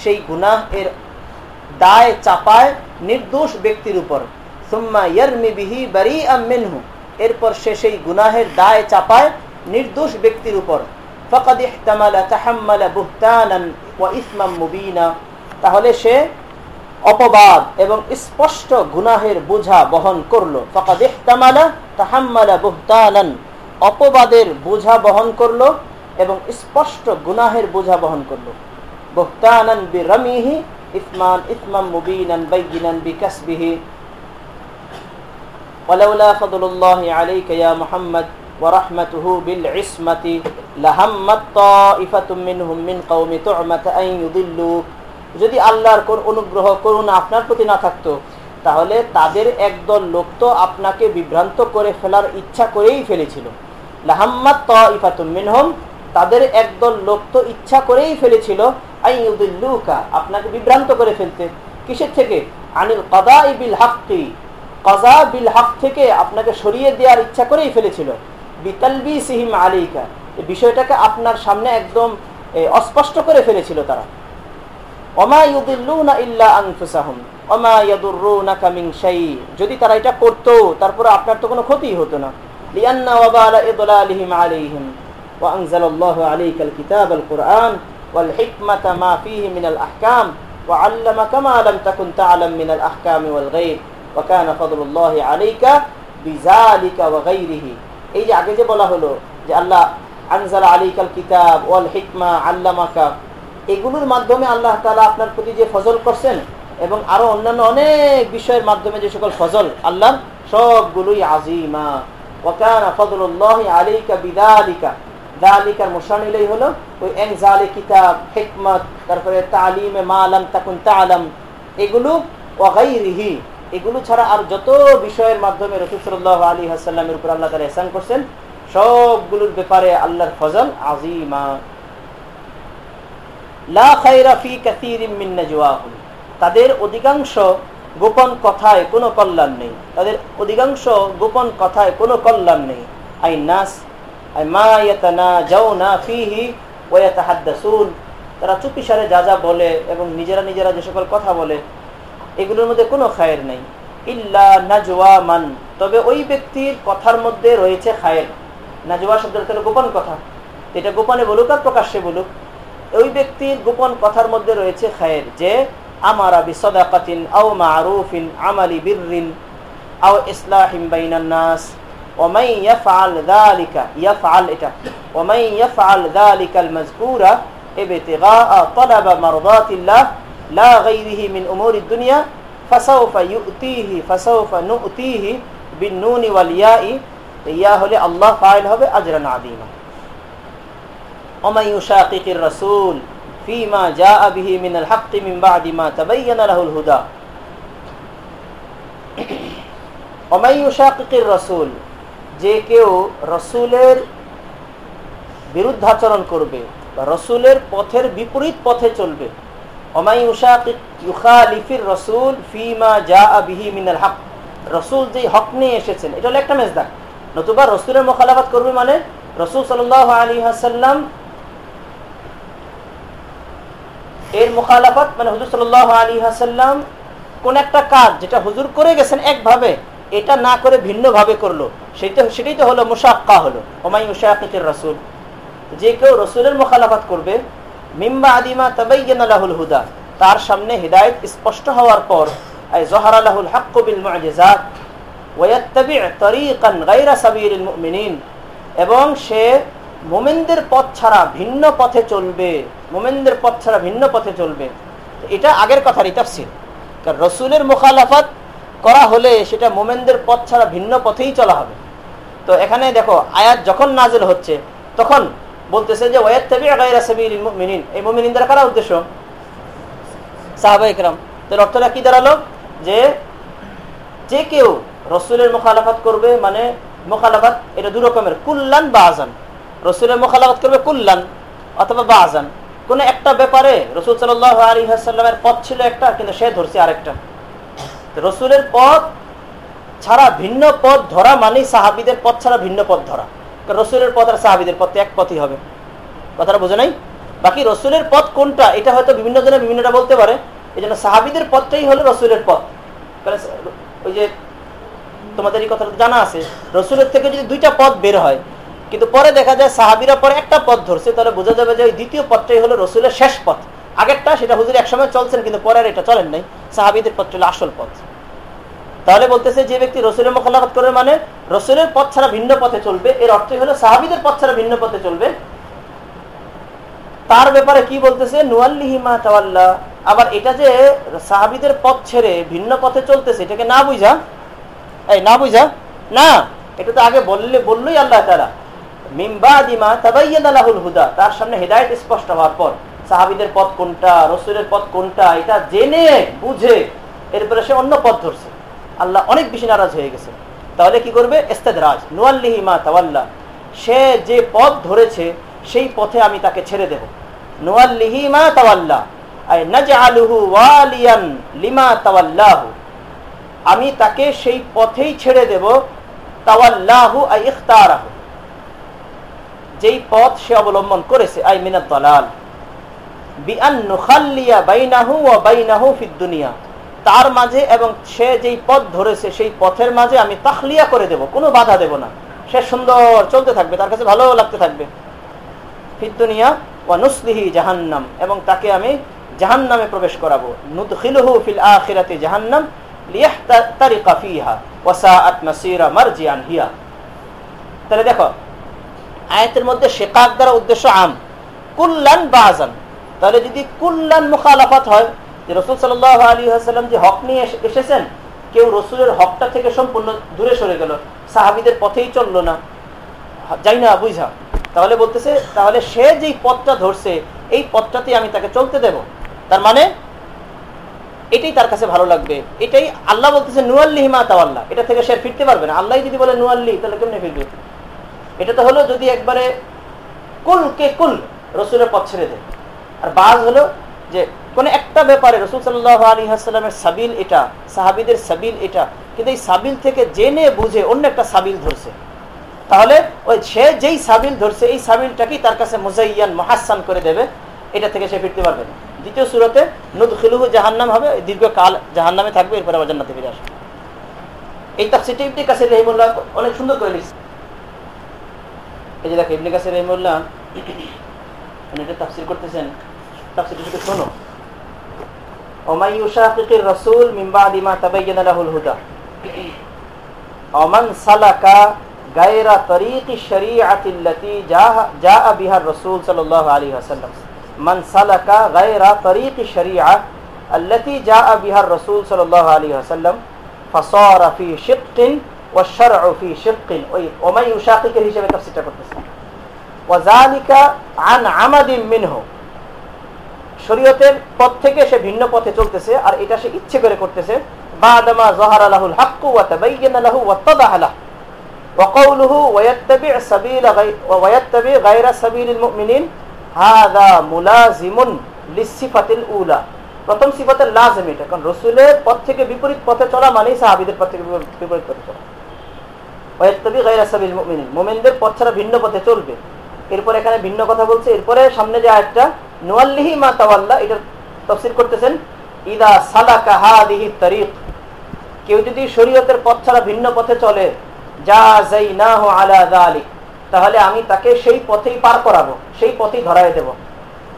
সেই গুনাহ এর দায় চাপায় নির্দোষ ব্যক্তির উপর। এরপর সে সেই গুনাহের দায় চাপায় নির্দোষ ব্যক্তির উপর। তাহলে সে অপবাদ এবং স্পষ্ট গুনাহের বোঝা বহন করল। তাহাম্মালা অপবাদের বোঝা বহন করল এবং স্পষ্ট গুনাহের বোঝা বহন করল। বহতানান বি রামিহি ইসমান ইসমাম মুবিনান বাইগিনান বিকাসবিহি ولولا فضل الله عليك يا محمد ورحمته بالعصمة لهمت طائفة منهم من قوم تعمة أن يضلوا যদি আল্লাহর কোন অনুগ্রহ করুণা আপনার প্রতি না থাকতো তাহলে তাদের একদল লোক তো আপনাকে বিভ্রান্ত করে ফেলার ইচ্ছা করেই ফেলেছিল লাহাম্মাত তাইফাতুম মিনহুম তাদের একদল লোক তো ইচ্ছা করেই ফেলেছিল আপনাকে বিভ্রান্ত করে ফেলতে। কিসের থেকে? আনিল কদা ইবিল হাফটি কজা বিল হাফ থেকে আপনাকে সরিয়ে দেওয়ার ইচ্ছা করেই ফেলেছিল। বিতালবি সিহিম আলিকা এই বিষয়টাকে আপনার সামনে একদম অস্পষ্ট করে ফেলেছিল তারা। অমা ইল্লা অমা কামিং যদি তারা এটা করতো, তারপরে আপনার তো কোনো ক্ষতি হতো না। লিয়ান্না والحكمة ما فيه من الأحكام وعلمك ما لم تكن تعلم من الأحكام والغيب وكان فضل الله عليك بذلك وغيره এই যে আগে যে বলা হলো যে আল্লাহ আনজাল আলিকাল কিতাব ওয়াল হিকমা আল্লামাকা এগুলোর মাধ্যমে আল্লাহ তালা আপনার প্রতি যে ফজল করছেন এবং আরো অন্যান্য অনেক বিষয়ের মাধ্যমে যে সকল ফজল আল্লাহ সবগুলোই আজিমা ওয়াকানা ফজলুল্লাহ আলিকা বিদালিকা মোশানিলাই হলো, ওই কিতাব তারপরে তালিমে মালাম তাকুন তালাম, এগুলো এগুলো ছাড়া আর যত বিষয়ের মাধ্যমে আলী হাসাল্লামের উপর আল্লাহ তালা করছেন, সবগুলোর ব্যাপারে আল্লাহর ফজল আজিমা তাদের অধিকাংশ গোপন কথায় কোনো কল্যাণ নেই, তাদের অধিকাংশ গোপন কথায় কোনো কল্যাণ নেই। আই নাস তারা চুপিসারে যা যা বলে এবং নিজেরা নিজেরা যে সকল কথা বলে, এগুলোর মধ্যে কোনো খায়ের নেই। ইল্লা নাজওয়া মান। তবে ওই ব্যক্তির কথার মধ্যে রয়েছে খায়ের। নাজওয়া শব্দের তাহলে গোপন কথা। এটা গোপনে বলুক আর প্রকাশ্যে বলুক, ওই ব্যক্তির গোপন কথার মধ্যে রয়েছে খায়ের যে আমারা বিসদাকাতিন আও মা মারুফিন আমালি বিরিন আও ইসলাহিম বাইনান নাস। ومن يفعل ذلك يفعل إتا ومن يفعل ذلك المذكورة ابتغاء طلب مرضات الله لا غيره من أمور الدنيا فسوف يؤتيه فسوف نؤتيه بالنون والياء إياه لالله فاعله بأجرا عظيما. ومن يشاقق الرسول فيما جاء به من الحق من بعد ما تبين له الهدى. ومن يشاقق الرسول যে কেউ রসুলের বিরুদ্ধাচরণ করবে বা রসুলের পথের বিপরীত পথে চলবে। রসুল রসুল যে হক নিয়ে এসেছেন, এটা হলো একটা নতুবা রসুলের মোখালাফাত করবে মানে রসুল সাল এর মোখালাফাত মানে হুজুর সাল আলী হাসাল্লাম কোন একটা কাজ যেটা হুজুর করে গেছেন একভাবে এটা না করে ভিন্ন ভাবে করল। সেটা, সেটাই তো হলো মুশাক্কা হলো। ওমাই মুশাকিকের রসুল। যে কেউ রসুলের মোখালাফাত করবে মিম্বা আদিমা তাবাইয়ানালাহুল হুদা, তার সামনে হৃদায়ত স্পষ্ট হওয়ার পর জহারালাহুল হাক্কু বিল মুআজিজাত ওয়াত্তাবি' এবং সে মোমেনদের পথ ছাড়া ভিন্ন পথে চলবে, মোমেনদের পথ ছাড়া ভিন্ন পথে চলবে। এটা আগের কথারই তাফসির। কারণ রসুলের মোখালাফাত করা হলে সেটা মোমেনদের পথ ছাড়া ভিন্ন পথেই চলা হবে। তো এখানে দেখো, আয়াত যখন নাজেল হচ্ছে, তখন বলতেছে যে মিনিন এই মোমিনিনদের কারা উদ্দেশ্য? সাহাবা তার অর্থটা কি দাঁড়াল? যে যে কেউ রসুলের মোখালাফাত করবে মানে মোখালাফাত, এটা দু রকমের, কুল্লান বা আজান রসুলের মোখালাফাত করবে কুল্লান অথবা বা আজান কোন একটা ব্যাপারে রসুল সাল আলী হাসাল্লামের পথ ছিল একটা, কিন্তু সে ধরছে আরেকটা। রসুলের পথ ছাড়া ভিন্ন পথ ধরা মানে সাহাবিদের পথ ছাড়া ভিন্ন পথ ধরা। রসুলের পথ আর সাহাবিদের পথ এক পথই হবে। কথাটা বোঝে নাই? বাকি রসুলের পথ কোনটা, এটা হয়তো বিভিন্ন জনে বিভিন্নটা বলতে পারে। এই জন্য সাহাবিদের পথটাই হলো রসুলের পথ। ওই যে তোমাদের এই কথা জানা আছে, রসুলের থেকে যদি দুইটা পথ বের হয়, কিন্তু পরে দেখা যায় সাহাবিরা পরে একটা পথ ধরছে, তাহলে বোঝা যাবে যে ওই দ্বিতীয় পথটাই হলো রসুলের শেষ পথ। আগেরটা সেটা হুজুর একসময় চলছেন, কিন্তু পরের এটা চলেন নাই। সাহাবিদের পথ ছিল আসল পথ। তাহলে বলতেছে যে ব্যক্তি রসুলের মোখালাফত করে মানে রসুলের পথ ছাড়া ভিন্ন পথে চলবে, এর অর্থই হলো সাহাবিদের পথ ছাড়া ভিন্ন পথে চলবে। তার ব্যাপারে কি বলতেছে? নুয়াল্লিহিমা তাওয়াল্লা। আবার এটা যে সাহাবিদের পথ ছেড়ে ভিন্ন পথে চলতেছে এটাকে না বুঝা? এই, না বুঝা? না। এটা তো আগে বললে, বললোই আল্লাহ তারা মিম্বাদিমা তাবাইয়াল হুদা। তার সামনে হেদায়ত স্পষ্ট হওয়ার পর। সাহাবিদের পথ কোনটা, রসুলের পথ কোনটা, এটা জেনে, বুঝে, এরপরে সে অন্য পথ ধরছে। আল্লাহ অনেক বেশি নারাজ হয়ে গেছে। তাহলে কি করবে? এস্তেদরাজ নুয়াল্লিহিমা তাওয়াল্লা। সে যে পথ ধরেছে, সেই পথে আমি তাকে ছেড়ে দেব। নুয়াল্লিহিমা তাওয়াল্লা। লিমা তাওয়াল্লাহু। আমি তাকে সেই পথেই ছেড়ে দেব। তাওয়াল্লাহু আই ইখতারাহু। যেই পথ সে অবলম্বন করেছে, আই মিনাত বিআন নুখাল্লিয়া বাইনাহু ওয়া বাইনাহু ফিদ দুনিয়া তার মাঝে এবং সে যেই পথ ধরেছে, সেই পথের মাঝে আমি তাখলিয়া করে দেব, কোনো বাধা দেব না। সে সুন্দর, চলতে থাকবে, তার কাছে ভালো লাগতে থাকবে। ফিদ্দুনিয়া ওয়া নুসলিহি জাহান্নাম, এবং তাকে আমি জাহান্নামে প্রবেশ করাবো। নুদখিলুহু ফিল আখিরাতি জাহান্নাম লিয়াহতারিকা ফিহা ওয়া সাআত মাসিরা মারজিআন হিয়া। তাহলে দেখো, আয়াতের মধ্যে শেকাক দ্বারা উদ্দেশ্য আম। কুল্লান বাজান তাহলে যদি কুল্লান মুখালাফাত হয়, যে রসুল সাল আলী হাসাল্লাম যে হক নিয়ে এসেছেন, কেউ রসুলের হকটা থেকে সম্পূর্ণ দূরে সরে গেল, সাহাবিদের পথেই চলল না। যাই না, বুঝা। তাহলে বলতেছে, তাহলে সে যেই পথটা ধরছে, এই পথটাতে আমি তাকে চলতে দেব। তার মানে এটাই তার কাছে ভালো লাগবে। এটাই আল্লাহ বলতেছে নুয়াল্লি হিমা তাওয়াল্লাহ এটা থেকে সে ফিরতে পারবে না। আল্লাহ যদি বলে নুয়াল্লি তাহলে কেমনে ফিরবে? এটা তো হলো যদি একবারে কুল কে কুল রসুলের পথ ছেড়ে দেয়। আর বাজ হলো যে কোন একটা ব্যাপারে রসুল সাল্লাহ আলী সাবিল এটা, সাহাবিদের সাবিল এটা, কিন্তু এই সাবিল থেকে জেনে বুঝে অন্য একটা সাবিল ধরছে। তাহলে ওই সে যেই সাবিল ধরছে, এই সাবিলটাকেই তার কাছে মুজাইয়ান, মহাসান করে দেবে, এটা থেকে সে ফিরতে পারবে না। দ্বিতীয় সুরতে নুদ খিলুহু জাহান্নাম হবে দীর্ঘকাল জাহান্নামে থাকবে, এরপরে আবার জান্নাতে ফিরে আসবে। এই তাফসিরটা ইবনে কাসির রহিমুল্লাহ অনেক সুন্দর করে লিখছে। এই যে দেখো, ইবনে কাসির রহিমুল্লাহ এটা তাফসির করতেছেন। তাফসিরটা শুধু শোনো ওমাই ইউশাকিকির রাসূল মিন বাদি মা তাবাyyana লাহুল হুদা ওমান সালাকা গায়রা তরিকি শরীআতিল্লাতি জাআ বিহার রাসূল সাল্লাল্লাহু আলাইহি ওয়াসাল্লাম মান সালাকা গায়রা তরিকি শরীআ التي جاء بها الرسول صلى الله عليه وسلم فصار في شق والشرع في شق ومن يشاقق হিসেবে তাফসীরটা করতেছে وذلك عن عمد منه শরীয়তের পথ থেকে সে ভিন্ন পথে চলতেছে আর এটা সে ইচ্ছে করে করতেছে বাদামা জহারা লাহুল হাক্কু ওয়া তাবায়্যানা লাহু ওয়া তাদাহা লাহু وقوله ويتبع سبيل غير ويتبع غير سبيل المؤمنين هذا ملازم للصفة الأولى প্রথম সিফাতের লাজম এটা কারণ রসুলের পথ থেকে বিপরীত পথে চলা মানেই সাহাবিদের পথ থেকে বিপরীত পথে চলা ওয়াত্তাবি গায়রা সাবিল মুমিনিন মুমিনদের পথ ছাড়া ভিন্ন পথে চলবে এরপর এখানে ভিন্ন কথা বলছে এরপরে সামনে যে আয়াতটা মা করতেছেন কেউ যদি পথ ছাড়া ভিন্ন পথে চলে যা যাইনাহু আলা তাহলে আমি তাকে সেই পথেই পার করাবো, সেই পথেই ধরায় দেব।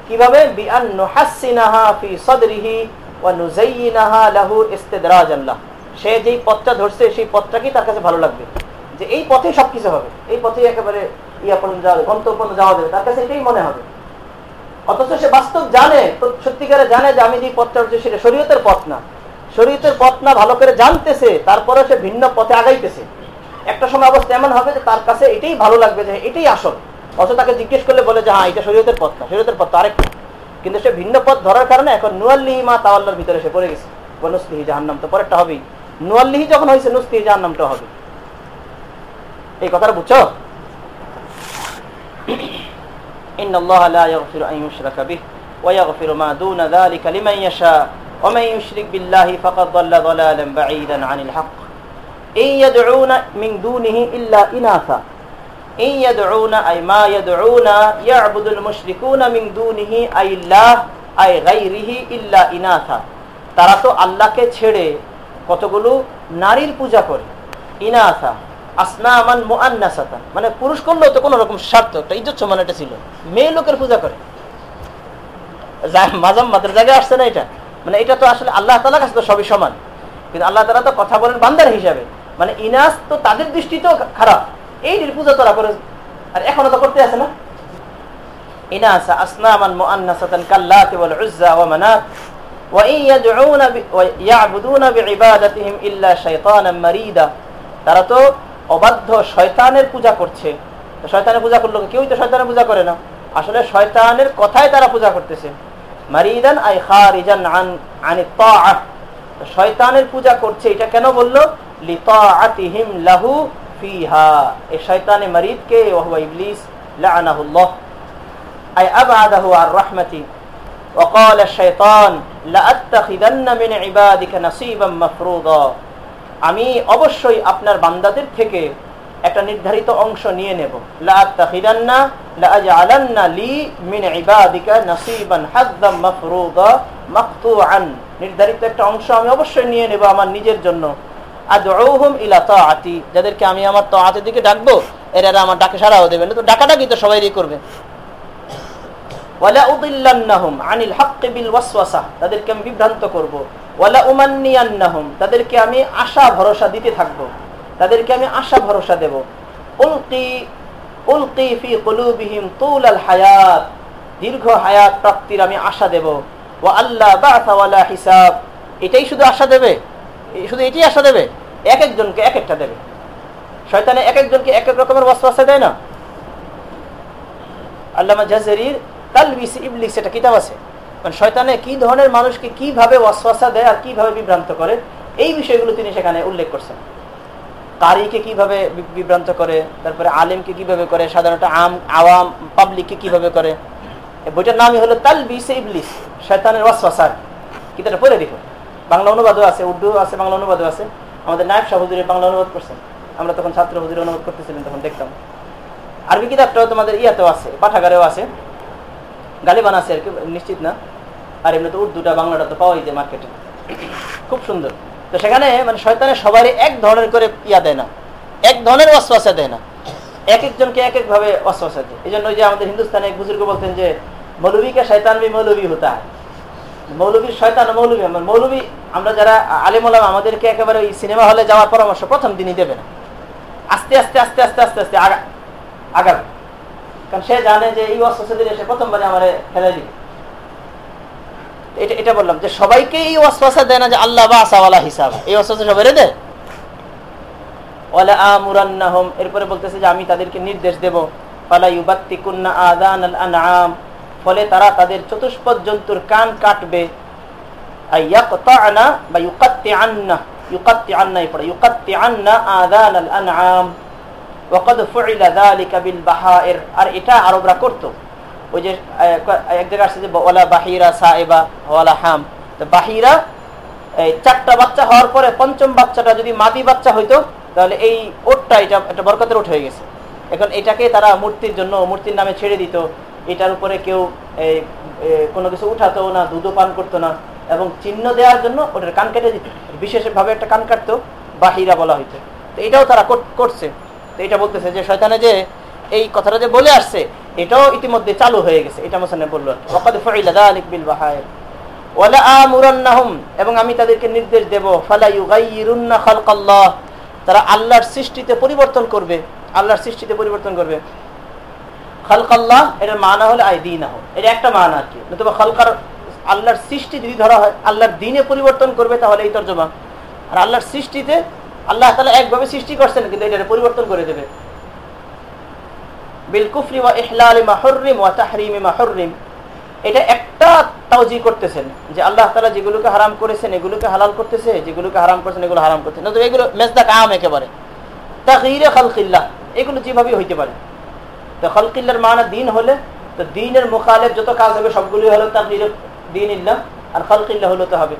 কীভাবে? ফি সাদরিহি ওয়া নুযায়্যিনাহা লাহু ইস্তিদরাজান লাহ সে যেই পথটা ধরছে, সেই পথটাকেই তার কাছে ভালো লাগবে। যে এই পথে সবকিছু হবে, এই পথেই একেবারে ইয়া পর্যন্ত যাওয়া যাবে গন্তব্য যাওয়া যাবে, তার কাছে এটাই মনে হবে। অথচ সে বাস্তব জানে সত্যিকারে জানে যে আমি যে পথটা হচ্ছে সেটা শরীয়তের পথ না। শরীয়তের পথ না ভালো করে জানতেছে তারপরে সে ভিন্ন পথে আগাইতেছে। একটা সময় অবস্থা এমন হবে যে তার কাছে এটাই ভালো লাগবে যে এটাই আসল। অথচ তাকে জিজ্ঞেস করলে বলে যে হ্যাঁ এটা শরীয়তের পথ না, শরীয়তের পথ আরেকটা। কিন্তু সে ভিন্ন পথ ধরার কারণে এখন নুয়াল্লিহি মা তাওয়াল্লার ভিতরে সে পড়ে গেছে। নুসলিহি জাহান্নাম তো পরেরটা হবেই। নুয়াল্লিহি যখন হয়েছে, নুসলিহি জাহান্নামটা হবে। এই কথাটা বুঝছ? إن الله لا يغفر أن يشرك به ويغفر ما دون ذلك لمن يشاء ومن يشرك بالله فقد ضل ضلالا بعيدا عن الحق إن يدعون من دونه إلا إناثا إن يدعون أي ما يدعون يعبد المشركون من دونه أي الله أي غيره إلا إناثا তারা তো আল্লাহকে ছেড়ে কতগুলো নারীর পূজা করে ইনাথা আসনামান মানে পুরুষ করলেও তো কোনো রকম স্বার্থ, একটা ইজ্জত সমান এটা ছিল। মেয়ে লোকের পূজা করে। মাজাম মাদের জায়গায় আসছে না এটা। মানে এটা তো আসলে আল্লাহ তালার কাছে তো সবই সমান। কিন্তু আল্লাহ তালা তো কথা বলেন বান্দার হিসাবে। মানে ইনাস তো তাদের দৃষ্টিতেও খারাপ। এই পূজা তারা করে আর এখনও তো করতে আছে না? ইনাস আসনামান মুআন্নাসাতান ওয়াল ওয়া মানাত। তারা তো অবাধ্য শয়তানের পূজা করছে শয়তানের পূজা করলো কেউই তো শয়তানের পূজা করে না আসলে শয়তানের কথাই তারা পূজা করতেছে মারিদান আই খারিজান আন আনি তাআহ শয়তানের পূজা করছে এটা কেন বললো লিতাআতিহিম লাহু ফিহা এই শয়তানে মারিদকে ওয়া ইবলিস লাআনাহুল্লাহ আই আবআদাহু আর রাহমাতি وقال الشيطان لأتخذن من عبادك نصيبا مفروضا আমি অবশ্যই আপনার বান্দাদের থেকে একটা নির্ধারিত অংশ নিয়ে নেব। নির্ধারিত একটা অংশ আমি অবশ্যই নিয়ে নেব আমার নিজের জন্য। যাদেরকে আমি আমার তো দিকে ডাকবো, এরা আমার ডাকে সাড়াও দেবেন তো ডাকাডাকি তো সবাই করবে। ওয়ালা তাদেরকে আমি বিভ্রান্ত করব। তাদেরকে আমি আশা ভরসা দিতে থাকব। তাদেরকে আমি আশা ভরসা দেব। উলকি উলকি তুলাল হায়াত, দীর্ঘ হায়াত প্রাপ্তির আমি আশা দেব। ওয়া আল্লাহ বাতাওয়ালা হিসাব, এটাই শুধু আশা দেবে? শুধু এটাই আশা দেবে? এক একজনকে এক একটা দেবে। শয়তানে এক একজনকে এক এক রকমের ওয়াসওয়াসা দেয় না? আল্লামা জাজরির তালবিস ইবলিস, এটা কিতাব আছে। মানে শয়তানে কি ধরনের মানুষকে কীভাবে ওয়াসওয়াসা দেয় আর কীভাবে বিভ্রান্ত করে, এই বিষয়গুলো তিনি সেখানে উল্লেখ করছেন। কারিকে কীভাবে বিভ্রান্ত করে, তারপরে আলেমকে কীভাবে করে, সাধারণত আম, আওয়াম, পাবলিককে কীভাবে করে। বইটার নামই হলো তালবিস ইবলিস, শয়তানের ওয়াসওয়াসা কিতাবটা পড়ে দেখো বাংলা অনুবাদও আছে উর্দু আছে, বাংলা অনুবাদও আছে। আমাদের নায়ব শাহ বাংলা অনুবাদ করছেন। আমরা তখন ছাত্র হুজুর অনুবাদ করতেছিলেন তখন দেখতাম। আরবি কিতাবটাও তোমাদের ইয়াতেও আছে, পাঠাগারেও আছে। গালিবান আছে আর কি, নিশ্চিত না। আর এমনি তো উর্দুটা, বাংলাটা তো পাওয়াই যায় মার্কেটে খুব সুন্দর। তো সেখানে মানে শয়তানের সবারই এক ধরনের করে ইয়া দেয় না। এক ধরনের অশ্বাসা দেয় না। এক একজনকে এক এক ভাবে অশ্বাসা দেয়। এই জন্য যে আমাদের হিন্দুস্তানে এক বুজুর্গ বলতেন যে, মৌলবীকে শয়তান বি হতা মৌলবীর শয়তান মৌলবী মৌলবী, আমরা যারা আলিমুলাম আমাদেরকে একেবারে ওই সিনেমা হলে যাওয়ার পরামর্শ প্রথম দিনই দেবে না। আস্তে আস্তে আস্তে আস্তে আস্তে আস্তে আগা আগাবে। কারণ সে জানে যে এই ওয়াসওয়াসা দিলে সে প্রথমবারে আমার ফেলে দিবে। এটা এটা বললাম যে সবাইকে এই দেয় না যে আল্লাহ বা আসাওয়ালা হিসাব। এই সবাই এরপরে বলতেছে যে আমি তাদেরকে নির্দেশ দেব। ফালা তারা তাদের চতুষ্পদ জন্তুর কান কাটবে। আইয়াকতানা বা ইউকাত্তিআন্না। পড়ে। ওয়াকাদ ফুইলা যালিকা বিল আর এটা আরবরা করতো। ওই যে এক জায়গায় আসছে যে বাহিরা এই চারটা বাচ্চা হওয়ার পরে পঞ্চম বাচ্চাটা যদি মাদি বাচ্চা হইতো, তাহলে এই ওটটা এটা একটা বরকতের ওট গেছে। এখন এটাকে তারা মূর্তির জন্য, মূর্তির নামে ছেড়ে দিত। এটার উপরে কেউ কোনো কিছু উঠাতো না, দুধও পান করতো না, এবং চিহ্ন দেওয়ার জন্য ওটার কান কেটে দিত। বিশেষভাবে একটা কান কাটতো, বাহিরা বলা হইতো। তো এটাও তারা করছে। তো এটা বলতেছে যে শয়তানে যে এই কথাটা যে বলে আসছে, এটাও ইতিমধ্যে চালু হয়ে গেছে। এটা মোসানে বলল এবং আমি তাদেরকে নির্দেশ দেব তারা আল্লাহর সৃষ্টিতে পরিবর্তন করবে, আল্লাহর সৃষ্টিতে পরিবর্তন করবে। খালকাল্লাহ, এটার মানা হলে আই দিন এটা একটা মানা আর কি। নতুবা খালকার আল্লাহর সৃষ্টি যদি ধরা হয়, আল্লাহর দিনে পরিবর্তন করবে, তাহলে এই তর্জমা। আর আল্লাহর সৃষ্টিতে আল্লাহ তালা একভাবে সৃষ্টি করছেন, কিন্তু এটা পরিবর্তন করে দেবে। বিলকুফরি মাহরিম ওয়া তাহরিম মাহরিম এটা একটা তাওজি করতেছেন, যে আল্লাহ তালা যেগুলোকে হারাম করেছেন, এগুলোকে হালাল করতেছে, যেগুলোকে হারাম করেছেন, এগুলো হারাম এগুলো একেবারে। তাগিরে খালকিল্লাহ, এগুলো হইতে পারে। তো খালকিল্লার মানা দিন হলে, তো দিনের মুখালের যত কাজ হবে সবগুলি হলো তাগিরে দিন ইল্লাহ আর খালকিল্লাহ হলো তো হবে।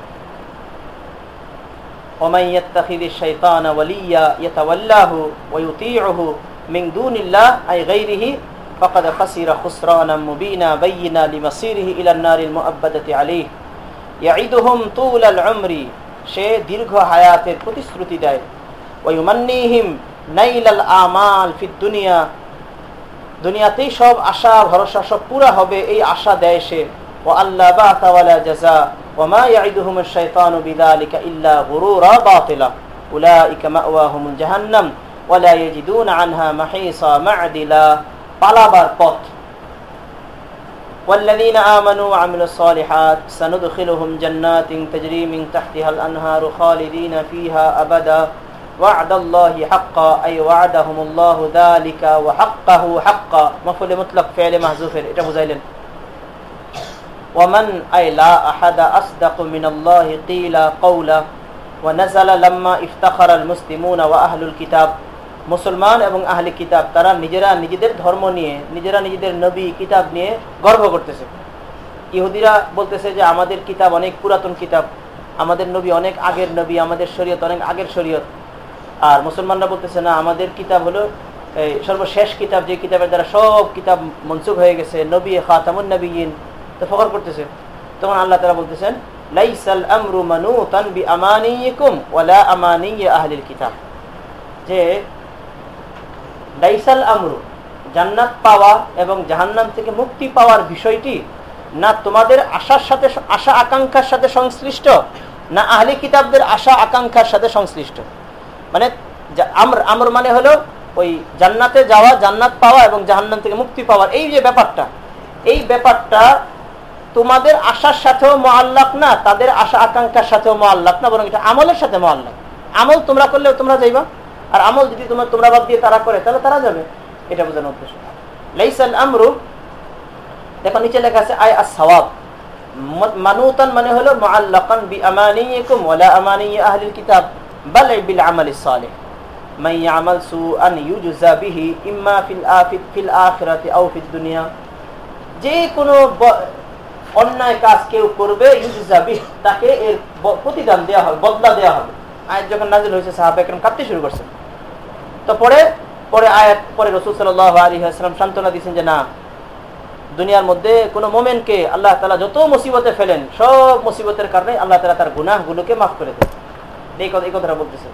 ومن يتخذ الشيطان وليا يتولاه ويطيعه من دون الله أي غيره فقد خسر خسرانا مبينا بينا لمصيره إلى النار المؤبدة عليه يعدهم طول العمر সে দীর্ঘ হায়াতের প্রতিশ্রুতি দেয় ওয়ুমান্নিহিম নাইলাল আমাল ফি দুনিয়া দুনিয়াতেই সব আশা ভরসা সব পুরা হবে এই আশা দেয় সে ও আল্লাহ বাতা ওয়ালা জাযা ওয়া মা ইয়াইদুহুম আশ-শাইতানু বিযালিকা ইল্লা গুরুরা বাতিলা উলাইকা মাওয়াহুমুল জাহান্নাম ওয়ালা ইয়াজিদুনা আনহা মাহিসা মা'দিলা পালাবার পথ والذين آمنوا وعملوا الصالحات سندخلهم جنات تجري من تحتها الأنهار خالدين فيها أبدا وعد الله حقا أي وعدهم الله ذلك وحقه حقا مفعول مطلق فعل محذوف এটা বুঝাইলেন ومن أي لا أحد أصدق من الله قيل قولا ونزل لما افتخر المسلمون وأهل الكتاب মুসলমান এবং আহলি কিতাব তারা নিজেরা নিজেদের ধর্ম নিয়ে নিজেরা নিজেদের নবী কিতাব নিয়ে গর্ব করতেছে ইহুদিরা বলতেছে যে আমাদের কিতাব অনেক পুরাতন কিতাব আমাদের নবী অনেক আগের নবী আমাদের শরীয়ত অনেক আগের শরীয়ত আর মুসলমানরা বলতেছে না আমাদের কিতাব হলো এই সর্বশেষ কিতাব যে কিতাবের দ্বারা সব কিতাব মনসুখ হয়ে গেছে নবী খাতামুন নবীন তো ফখর করতেছে। তখন আল্লাহ তারা বলতেছেন, লাইসাল আমরু মানুতান বি আমানিয়িকুম ওয়ালা আমানিয় আহলিল কিতাব। যে, লাইসাল আমরু, জান্নাত পাওয়া এবং জাহান্নাম থেকে মুক্তি পাওয়ার বিষয়টি না তোমাদের আশার সাথে, আশা আকাঙ্ক্ষার সাথে সংশ্লিষ্ট, না আহলি কিতাবদের আশা আকাঙ্ক্ষার সাথে সংশ্লিষ্ট? মানে আমর আমর মানে হলো ওই জান্নাতে যাওয়া, জান্নাত পাওয়া এবং জাহান্নাম থেকে মুক্তি পাওয়ার। এই যে ব্যাপারটা, এই ব্যাপারটা তোমাদের আশার সাথেও মোয়াল্লাক না, তাদের আশা আকাঙ্ক্ষার সাথেও মোয়াল্লাক না, বরং এটা আমলের সাথে মোয়াল্লাক। আমল তোমরা করলেও তোমরা যাইবা, আর আমল যদি তোমার তোমরা বাদ দিয়ে তারা করে, তাহলে তারা যাবে। এটা বোঝানোর উদ্দেশ্য। লাইসাল আমরু, দেখো নিচে লেখা আছে, আয় আসাওয়াব মানুতান মানে হলো মুআল্লাকান বি আমানিয়িকুম ওয়ালা আমানি আহলিল কিতাব, বাল বিল আমাল সালিহ। মান ইয়ামাল সুআন ইউজজা বিহি, ইম্মা ফিল আফিদ ফিল আখিরাতি আও ফিদ দুনিয়া। যে কোনো অন্যায় কাজ কেউ করবে তাকে এর প্রতিদান দেওয়া হবে, বদলা দেওয়া হবে। আয়াত যখন নাজিল হয়েছে, সাহাবা একরম কাঁদতে শুরু করছেন। তো পরে পরে আয়াত, পরে রসুল সাল্লাহ আলী আসসালাম সান্ত্বনা দিয়েছেন যে না, দুনিয়ার মধ্যে কোনো মোমেনকে আল্লাহ তালা যত মুসিবতে ফেলেন, সব মুসিবতের কারণে আল্লাহ তালা তার গুনাহগুলোকে মাফ করে দেন। এই কথা, এই কথাটা বলতেছে।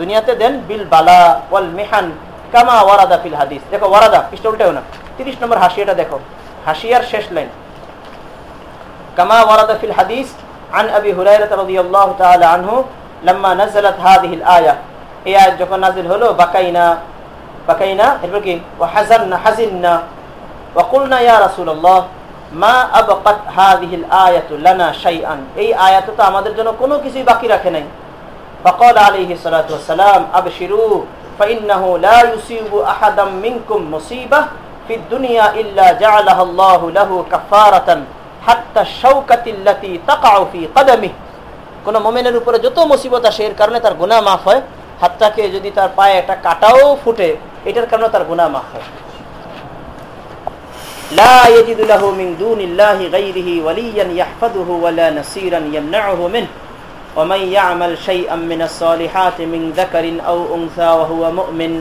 দুনিয়াতে দেন বিল বালা ওয়াল মেহান। কামা ওয়ারাদা ফিল হাদিস দেখো ওয়ারাদা পৃষ্ঠ উল্টাও না তিরিশ নম্বর হাসিয়াটা দেখো হাসিয়ার শেষ লাইন কামা ওয়ারাদা ফিল হাদিস عن أبي هريرة رضي الله تعالى عنه لما نزلت هذه الآية এই আয়াত যখন নাজিল হলো বাকাইনা বাকাইনা এরপর কি ওয়াহাজাননা হাজিননা ওয়াকুলনা ইয়া রাসূলুল্লাহ মা আবকাত হাযিহিল আয়াতু লানা শাইআন এই আয়াত তো আমাদের জন্য কোনো কিছুই বাকি রাখে নাই فقال عليه الصلاة والسلام أبشروا فإنه لا يصيب أحدا منكم مصيبة في الدنيا إلا جعلها الله له كفارة حتى الشوكة التي تقع في قدمه কোন মোমেনের উপরে যত মুসিবত আসে এর কারণে তার গুনাহ মাফ হয় হাত্তাকে যদি তার পায়ে একটা কাটাও ফুটে এটার কারণে তার গুনাহ মাফ হয় لا يجد له من دون الله غيره وليا يحفظه ولا نصيرا يمنعه منه ومن يعمل شيئا من الصالحات من ذكر أو أنثى وهو مؤمن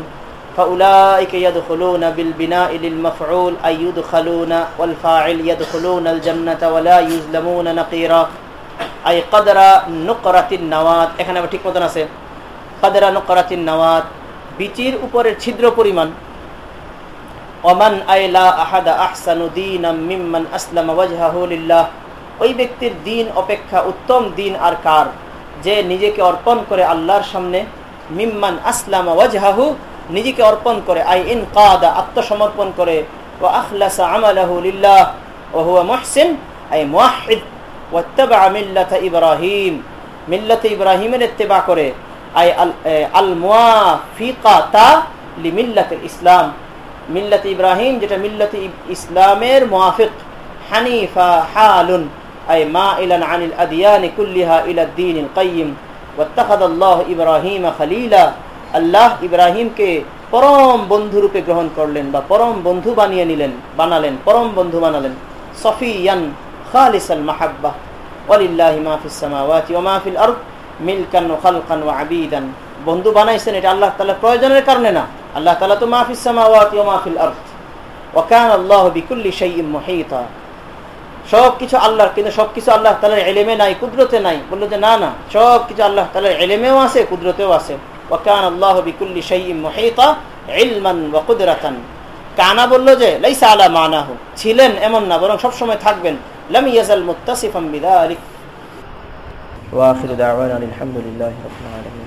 فأولئك يدخلون بالبناء للمفعول أي يدخلون والفاعل يدخلون الجنة ولا يظلمون نقيرا أي قدر نقرة النوات এখানে আবার ঠিক মতন আছে قدر نقرة النوات বিচির উপরের ছিদ্র পরিমাণ ওমান আইলা আহাদা আহসানু দীনাম মিম্মান আসলাম ওয়াজহাহু লিল্লাহ ওই ব্যক্তির দিন অপেক্ষা উত্তম দিন আর কার? যে নিজেকে অর্পণ করে আল্লাহর সামনে, মিম্মান আসলাম ওয়াজহাহু নিজেকে অর্পণ করে, আই ইন কাদা আত্মসমর্পণ করে ও আখলাসা আমালাহু লিল্লাহ ও হুয়া মুহসিন আই মুওয়াহিদ ওয়াত্তাবা মিল্লাত ইব্রাহিম মিল্লাত ইব্রাহিমের ইত্তেবা করে আই আল আল মুওয়াফিকাতা লিমিল্লাতিল ইসলাম মিল্লাত ইব্রাহিম যেটা মিল্লাত ইসলামের মুআফিক হানিফা হালুন أي مائلا عن الأديان كلها إلى الدين القيم واتخذ الله إبراهيم خليلا আল্লাহ ইব্রাহিমকে পরম বন্ধু রূপে গ্রহণ করলেন বা পরম বন্ধু বানিয়ে নিলেন বানালেন পরম বন্ধু বানালেন সফিয়ান খালিসাল মাহাব্বা ওয়ালিল্লাহি মা ফিস সামাওয়াতি ওয়া মা ফিল আরদ মিলকান ওয়া খালকান ওয়া আবিদান বন্ধু বানাইছেন এটা আল্লাহ তাআলা প্রয়োজনের কারণে না আল্লাহ তাআলা তো মা ফিস সামাওয়াতি ওয়া মা ফিল আরদ ওয়া কানা আল্লাহু বিকুল্লি শাইইন মুহীতা সবকিছু আল্লাহর কিন্তু সবকিছু আল্লাহ তালার এলেমে নাই, কুদরতে নাই। বলল যে, না না, সবকিছু আল্লাহ তালার এলেমেও আছে, কুদরতেও আছে। ওয়াকান আল্লাহ বিকুল্লি কানা বলল যে, লাইসা আলা মানাহু। ছিলেন এমন না, বরং সব সময় থাকবেন। লাম ইয়াজাল মুত্তাসিফাম আলামিন।